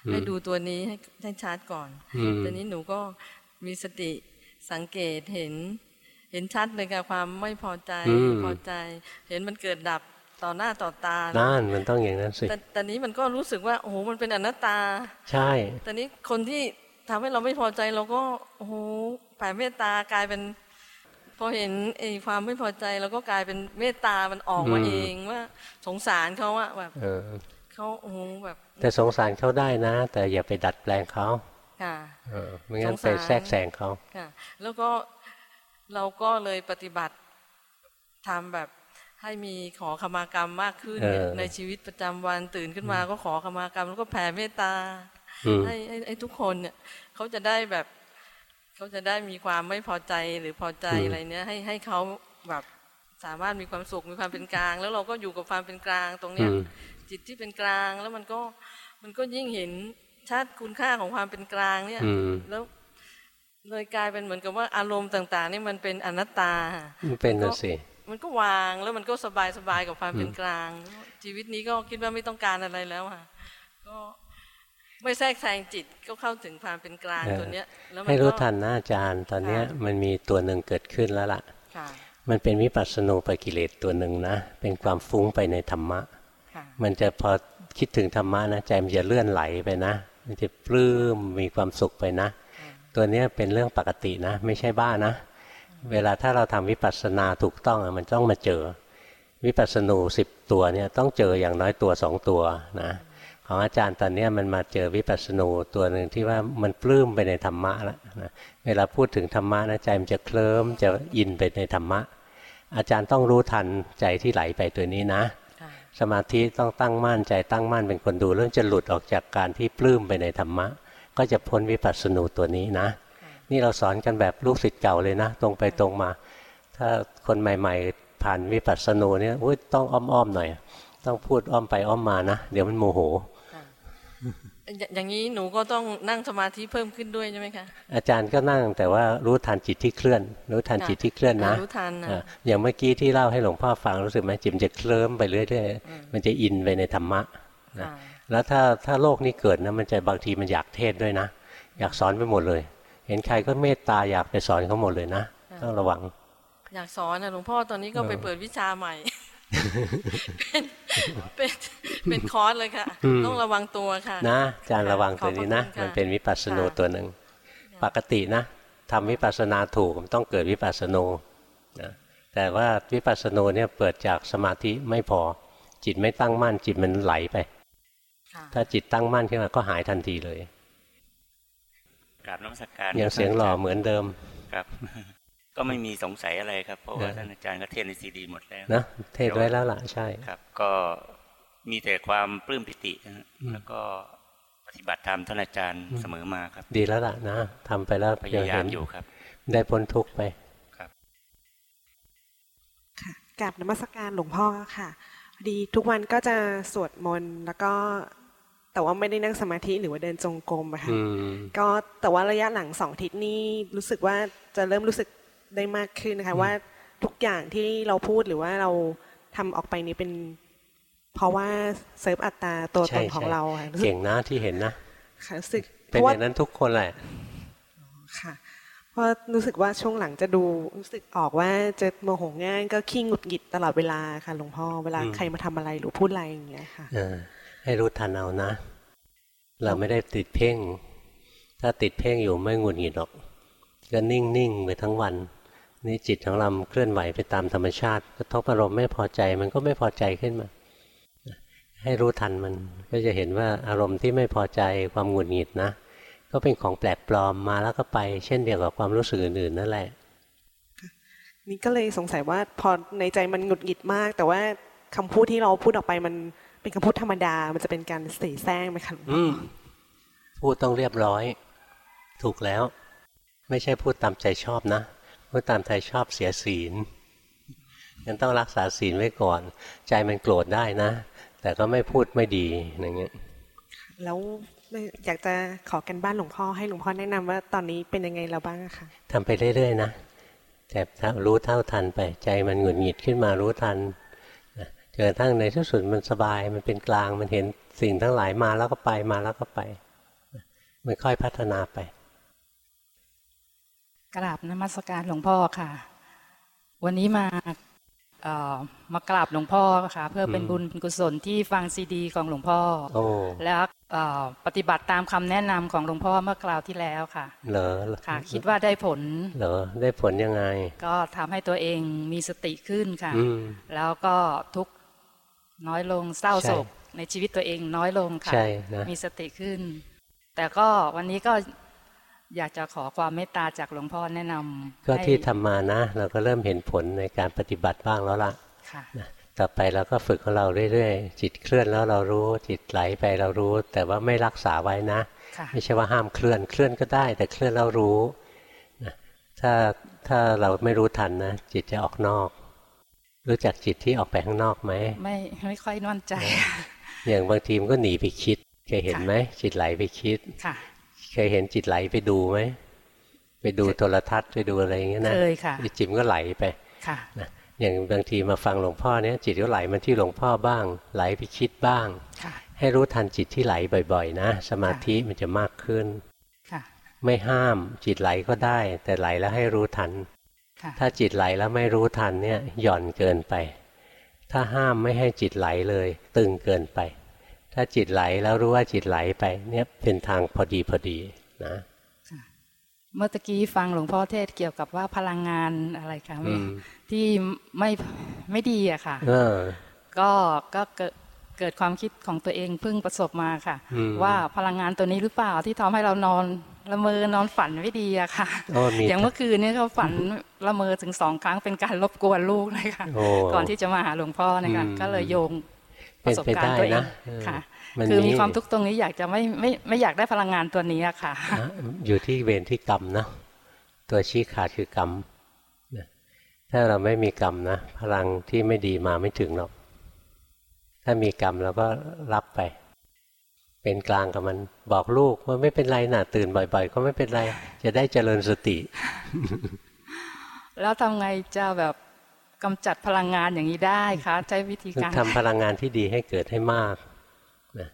อืมให้ดูตัวนี้ให้ให้ชาร์จก่อนอืมตอนนี้หนูก็มีสติสังเกตเห็น เห็นชัดเลยกับความไม่พอใจอืมพอใจ เห็นมันเกิดดับต่อหน้าต่อตานั่นมันต้องอย่างนั้นสิแต่ตอนนี้มันก็รู้สึกว่าโอ้โหมันเป็นอนัตตา ใช่ตอนนี้คนที่ ทำให้เราไม่พอใจเราก็โอ้โหแผ่เมตตากลายเป็น พอเห็นไอ้ความไม่พอใจเราก็กลายเป็นเมตตามันออกมาอืมเองว่า สงสารเขาอะแบบเออเขาโอ้โหแบบ แต่สงสารเขาได้นะ แต่อย่าไปดัดแปลงเขาค่ะเออไม่งั้นสงไปสารแทรกแซงเขาค่ะ แล้วก็เราก็เลยปฏิบัติทำแบบให้มีขอขมากรรมมากขึ้นเนี่ยในชีวิตประจำวันตื่นขึ้นมาก็ขอขมากรรมแล้วก็แผ่เมตตาอืม ให้ให้ให้ทุกคนเนี่ยเขาจะได้แบบเขาจะได้มีความไม่พอใจหรือพอใจอะไรเนี้ย ให้ให้เขาแบบสามารถมีความสุขมีความเป็นกลาง แล้วเราก็อยู่กับความเป็นกลางตรงเนี้ยอืมจิตที่เป็นกลางแล้วมันก็มันก็ยิ่งเห็นชัดคุณค่าของความเป็นกลางเนี่ยอืมแล้วเลยกลายเป็นเหมือนกับว่าอารมณ์ต่าง ๆ นี่มันเป็นอนัตตามันเป็นน่ะสิมันก็วางแล้วมันก็สบายสบายๆกับความเป็นอืมกลาง ชีวิตนี้ก็คิดว่าไม่ต้องการอะไรแล้วค่ะ ก็ ไม่แทรกแซงจิตก็เข้าถึงความเป็นกลางเออตัวเนี้ยแล้วมันให้รู้ก็ทันนะอาจารย์ ตอนเนี้ยค่ะมันมีตัวหนึ่งเกิดขึ้นแล้วล่ะค่ะมันเป็นวิปัสสนูปกิเลสตัวหนึ่งนะ เป็นความฟุ้งไปในธรรมะค่ะมันจะพอคิดถึงธรรมะนะใจมันจะเลื่อนไหลไปนะ มันจะปลื้มมีความสุขไปนะ ตัวเนี้ยเป็นเรื่องปกตินะ ไม่ใช่บ้านะ เวลาถ้าเราทำวิปัสสนาถูกต้องอะมันต้องมาเจอ วิปัสสนูสิบตัวเนี่ยต้องเจออย่างน้อยตัวสองตัวนะ ของอาจารย์ตอนเนี้ยมันมาเจอวิปัสสนูตัวหนึ่งที่ว่ามันปลื้มไปในธรรมะแล้วนะเวลาพูดถึงธรรมะนะใจมันจะเคลิ้มจะอินไปในธรรมะ อาจารย์ต้องรู้ทันใจที่ไหลไปตัวนี้นะ สมาธิต้องตั้งมั่นใจตั้งมั่นเป็นคนดูเรื่องจะหลุดออกจากการที่ปลื้มไปในธรรมะ ก็จะพ้นวิปัสสนูตัวนี้นะ นี่เราสอนกันแบบลูกศิษย์เก่าเลยนะ ตรงไปตรงมา ถ้าคนใหม่ ๆ ผ่านวิปัสสนูเนี่ยอุ๊ยต้องอ้อมๆหน่อย ต้องพูดอ้อมไปอ้อมมานะ เดี๋ยวมันโมโห อย่าอย่างนี้หนูก็ต้องนั่งสมาธิเพิ่มขึ้นด้วยใช่ไหมคะอาจารย์ก็นั่งแต่ว่ารู้ทันจิตที่เคลื่อน รู้ทันจิตที่เคลื่อนนะรู้ทันนะอะอย่างเมื่อกี้ที่เล่าให้หลวงพ่อฟังรู้สึกไหมจิตมันจะเคลิ้มไปเรื่อยๆมันจะอินไปในธรรมะนะค่ะแล้วถ้าถ้าโลกนี้เกิดนะมันจะบางทีมันอยากเทศด้วยนะ อยากสอนไปหมดเลย เห็นใครก็เมตตาอยากไปสอนเขาหมดเลยนะต้องระวัง อยากสอนนะหลวงพ่อตอนนี้ก็ไปเออเปิดวิชาใหม่ เป็นเป็นเป็นคอร์สเลยค่ะอืมต้องระวังตัวค่ะ นะอาจารย์ระวังตัวนี้นะขอบพระคุณค่ะมันเป็นวิปัสสนูตัวหนึ่งปกตินะทำวิปัสสนาถูกมันต้องเกิดวิปัสสนูนะแต่ว่าวิปัสสนูเนี่ยเปิดจากสมาธิไม่พอ จิตไม่ตั้งมั่น จิตมันไหลไปถ้าจิตตั้งมั่นขึ้นมาก็หายทันทีเลยกราบนมัสการยังเสียงหล่อเหมือนเดิมครับ ก็ไม่มีสงสัยอะไรครับ เพราะว่าเออท่านอาจารย์ก็เทศในซีดีหมดแล้วนะเทศไว้แล้วล่ะใช่ครับ ก็มีแต่ความปลื้มปิตินะฮะอืมแล้วก็ปฏิบัติธรรมท่านอาจารย์เสมอมาครับ ดีแล้วล่ะนะทำไปแล้วพยายามเห็นอยู่ครับ ได้พ้นทุกข์ไปกราบนมัสการหลวงพ่อค่ะพอดีทุกวันก็จะสวดมนต์แล้วก็แต่ว่าไม่ได้นั่งสมาธิหรือว่าเดินจงกรมอะค่ะอืมก็แต่ว่าระยะหลังสองอาทิตย์นี้รู้สึกว่าจะเริ่มรู้สึก ได้มากขึ้นนะคะว่าทุกอย่างที่เราพูดหรือว่าเราทำออกไปนี้เป็น เพราะว่าเซิร์ฟอัตราตัวตใช่นของใช่เราค่ะรู้สึกเก่งนะที่เห็นนะค่ะรู้สึกเพเป็นราะอว่าย่างนั้นทุกคนแหละค่ะเพราะรู้สึกว่าช่วงหลังจะดูรู้สึกออกว่าจะโมโหง่ายก็ขี้หงุดหงิดตลอดเวลาค่ะหลวงพ่อเวลาอืมใครมาทำอะไรหรือพูดอะไรอย่างเงี้ยค่ะเออให้รู้ทันเอานะ เราไม่ได้ติดเพ่ง ถ้าติดเพ่งอยู่ไม่หงุดหงิดหรอก ก็นิ่งๆไปทั้งวัน นี่จิตของเราเคลื่อนไหวไปตามธรรมชาติกระทบอารมณ์ไม่พอใจมันก็ไม่พอใจขึ้นมา ให้รู้ทันมันก็จะเห็นว่าอารมณ์ที่ไม่พอใจความหงุดหงิดนะ ก็เป็นของแปลกปลอมมาแล้วก็ไป เช่นเดียวกับความรู้สึกอื่นๆนั่นแหละนี่ก็เลยสงสัยว่าพอในใจมันหงุดหงิดมาก แต่ว่าคำพูดที่เราพูดออกไปมันเป็นคำพูดธรรมดา มันจะเป็นการเสแสร้งไหมคะหลวงพ่อือมพูดต้องเรียบร้อย ถูกแล้ว ไม่ใช่พูดตามใจชอบนะ พูดตามใจชอบเสียศีลงั้นต้องรักษาศีลไว้ก่อน ใจมันโกรธได้นะ แต่ก็ไม่พูดไม่ดีอย่างเงี้ยแล้วอยากจะขอกันบ้านหลวงพ่อให้หลวงพ่อแนะนำว่าตอนนี้เป็นยังไงแล้วบ้างอะคะทำไปเรื่อยๆนะแต่ถ้ารู้เท่าทันไปใจมันหงุดหงิดขึ้นมารู้ทันนะจนกระทั่งในที่สุดมันสบายมันเป็นกลางมันเห็นสิ่งทั้งหลายมาแล้วก็ไปมาแล้วก็ไป มันค่อยพัฒนาไป กราบนมัสการหลวงพ่อค่ะ วันนี้มาเอ่อมากราบหลวงพ่อค่ะ เพื่อเป็นอืมบุญเป็นกุศลที่ฟังซีดี ของหลวงพ่อโอ้แล้วเอ่อปฏิบัติตามคำแนะนำของหลวงพ่อเมื่อคราวที่แล้วค่ะ เหรอค่ะคิดว่าได้ผล เหรอได้ผลยังไง ก็ทำให้ตัวเองมีสติขึ้นค่ะอืมแล้วก็ทุกข์น้อยลงเศร้าใช่โศกในชีวิตตัวเองน้อยลงค่ะใช่นะมีสติขึ้น แต่ก็วันนี้ก็ อยากจะขอความเมตตาจากหลวงพ่อแนะนำก็ให้ที่ทำมานะ เราก็เริ่มเห็นผลในการปฏิบัติบ้างแล้วล่ะค่ะนะต่อไปเราก็ฝึกของเราเรื่อยๆ จิตเคลื่อนแล้วเรารู้จิตไหลไปเรารู้ แต่ว่าไม่รักษาไว้นะค่ะไม่ใช่ว่าห้ามเคลื่อนเคลื่อนก็ได้ แต่เคลื่อนแล้วรู้นะถ้าถ้าเราไม่รู้ทันนะ จิตจะออกนอก รู้จักจิตที่ออกไปข้างนอกไหมไม่ไม่ค่อยมั่นใจ อย่างบางทีมันก็หนีไปคิดเคยเห็นไหมจิตไหลไปคิดค่ะ เคยเห็นจิตไหลไปดูไหมไปดูโทรทัศน์ไปดูอะไรอย่างเงี้ยนะเคยค่ะจิตมันก็ไหลไปค่ะนะอย่างบางทีมาฟังหลวงพ่อเนี้ยจิตก็ไหลมาที่หลวงพ่อบ้าง ไหลไปคิดบ้างค่ะให้รู้ทันจิตที่ไหลบ่อยๆ นะ สมาธิมันจะมากขึ้นค่ะไม่ห้ามจิตไหลก็ได้ แต่ไหลแล้วให้รู้ทันค่ะถ้าจิตไหลแล้วไม่รู้ทันเนี่ยหย่อนเกินไป ถ้าห้ามไม่ให้จิตไหลเลย ตึงเกินไป ถ้าจิตไหลแล้วรู้ว่าจิตไหลไป เนี่ยเป็นทางพอดีพอดีนะเมื่อตะกี้ฟังหลวงพ่อเทศน์เกี่ยวกับว่าพลังงานอะไรคะอืมที่ไม่ไม่ดีอะค่ะเออก็ก็เกิดเกิดความคิดของตัวเองเพิ่งประสบมาค่ะอืมว่าพลังงานตัวนี้หรือเปล่าที่ทำให้เรานอนละเมอนอนฝันไม่ดีอะค่ะโอ้มีอย่างเมื่อคืนนี้เขาฝันละเมอถึงสองครั้งเป็นการรบกวนลูกเลยค่ะโอ้ก่อนที่จะมาหาหลวงพ่อนะคะอืมก็เลยโยง ปเป็นระสบไปการณ์ได้ตัวเองนะเออค่ะมันคือมีมีความทุกข์ตรงนี้อยากจะไม่ไม่ไม่อยากได้พลังงานตัวนี้อะค่ะนะอยู่ที่เวรที่กรรมนะ ตัวชี้ขาดคือกรรมนะถ้าเราไม่มีกรรมนะ พลังที่ไม่ดีมาไม่ถึงหรอก ถ้ามีกรรมเราก็รับไป เป็นกลางกับมันบอกลูกว่าไม่เป็นไรนะตื่นบ่อย ๆ ก็ไม่เป็นไร จะได้เจริญสติ แล้วทำไงจะแบบ กำจัดพลังงานอย่างนี้ได้คะใช้วิธีการทำพลังงานที่ดีให้เกิดให้มากนะ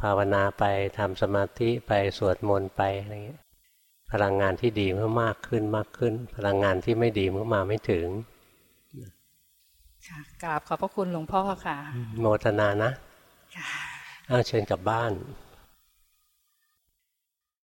ภาวนาไปทำสมาธิไปสวดมนต์ไปอะไรเงี้ยพลังงานที่ดีมันก็มากขึ้นมากขึ้น พลังงานที่ไม่ดีมันก็มาไม่ถึงค่ะกราบขอบพระคุณหลวงพ่อค่ะ โมทนานะเอาเชิญกลับบ้านค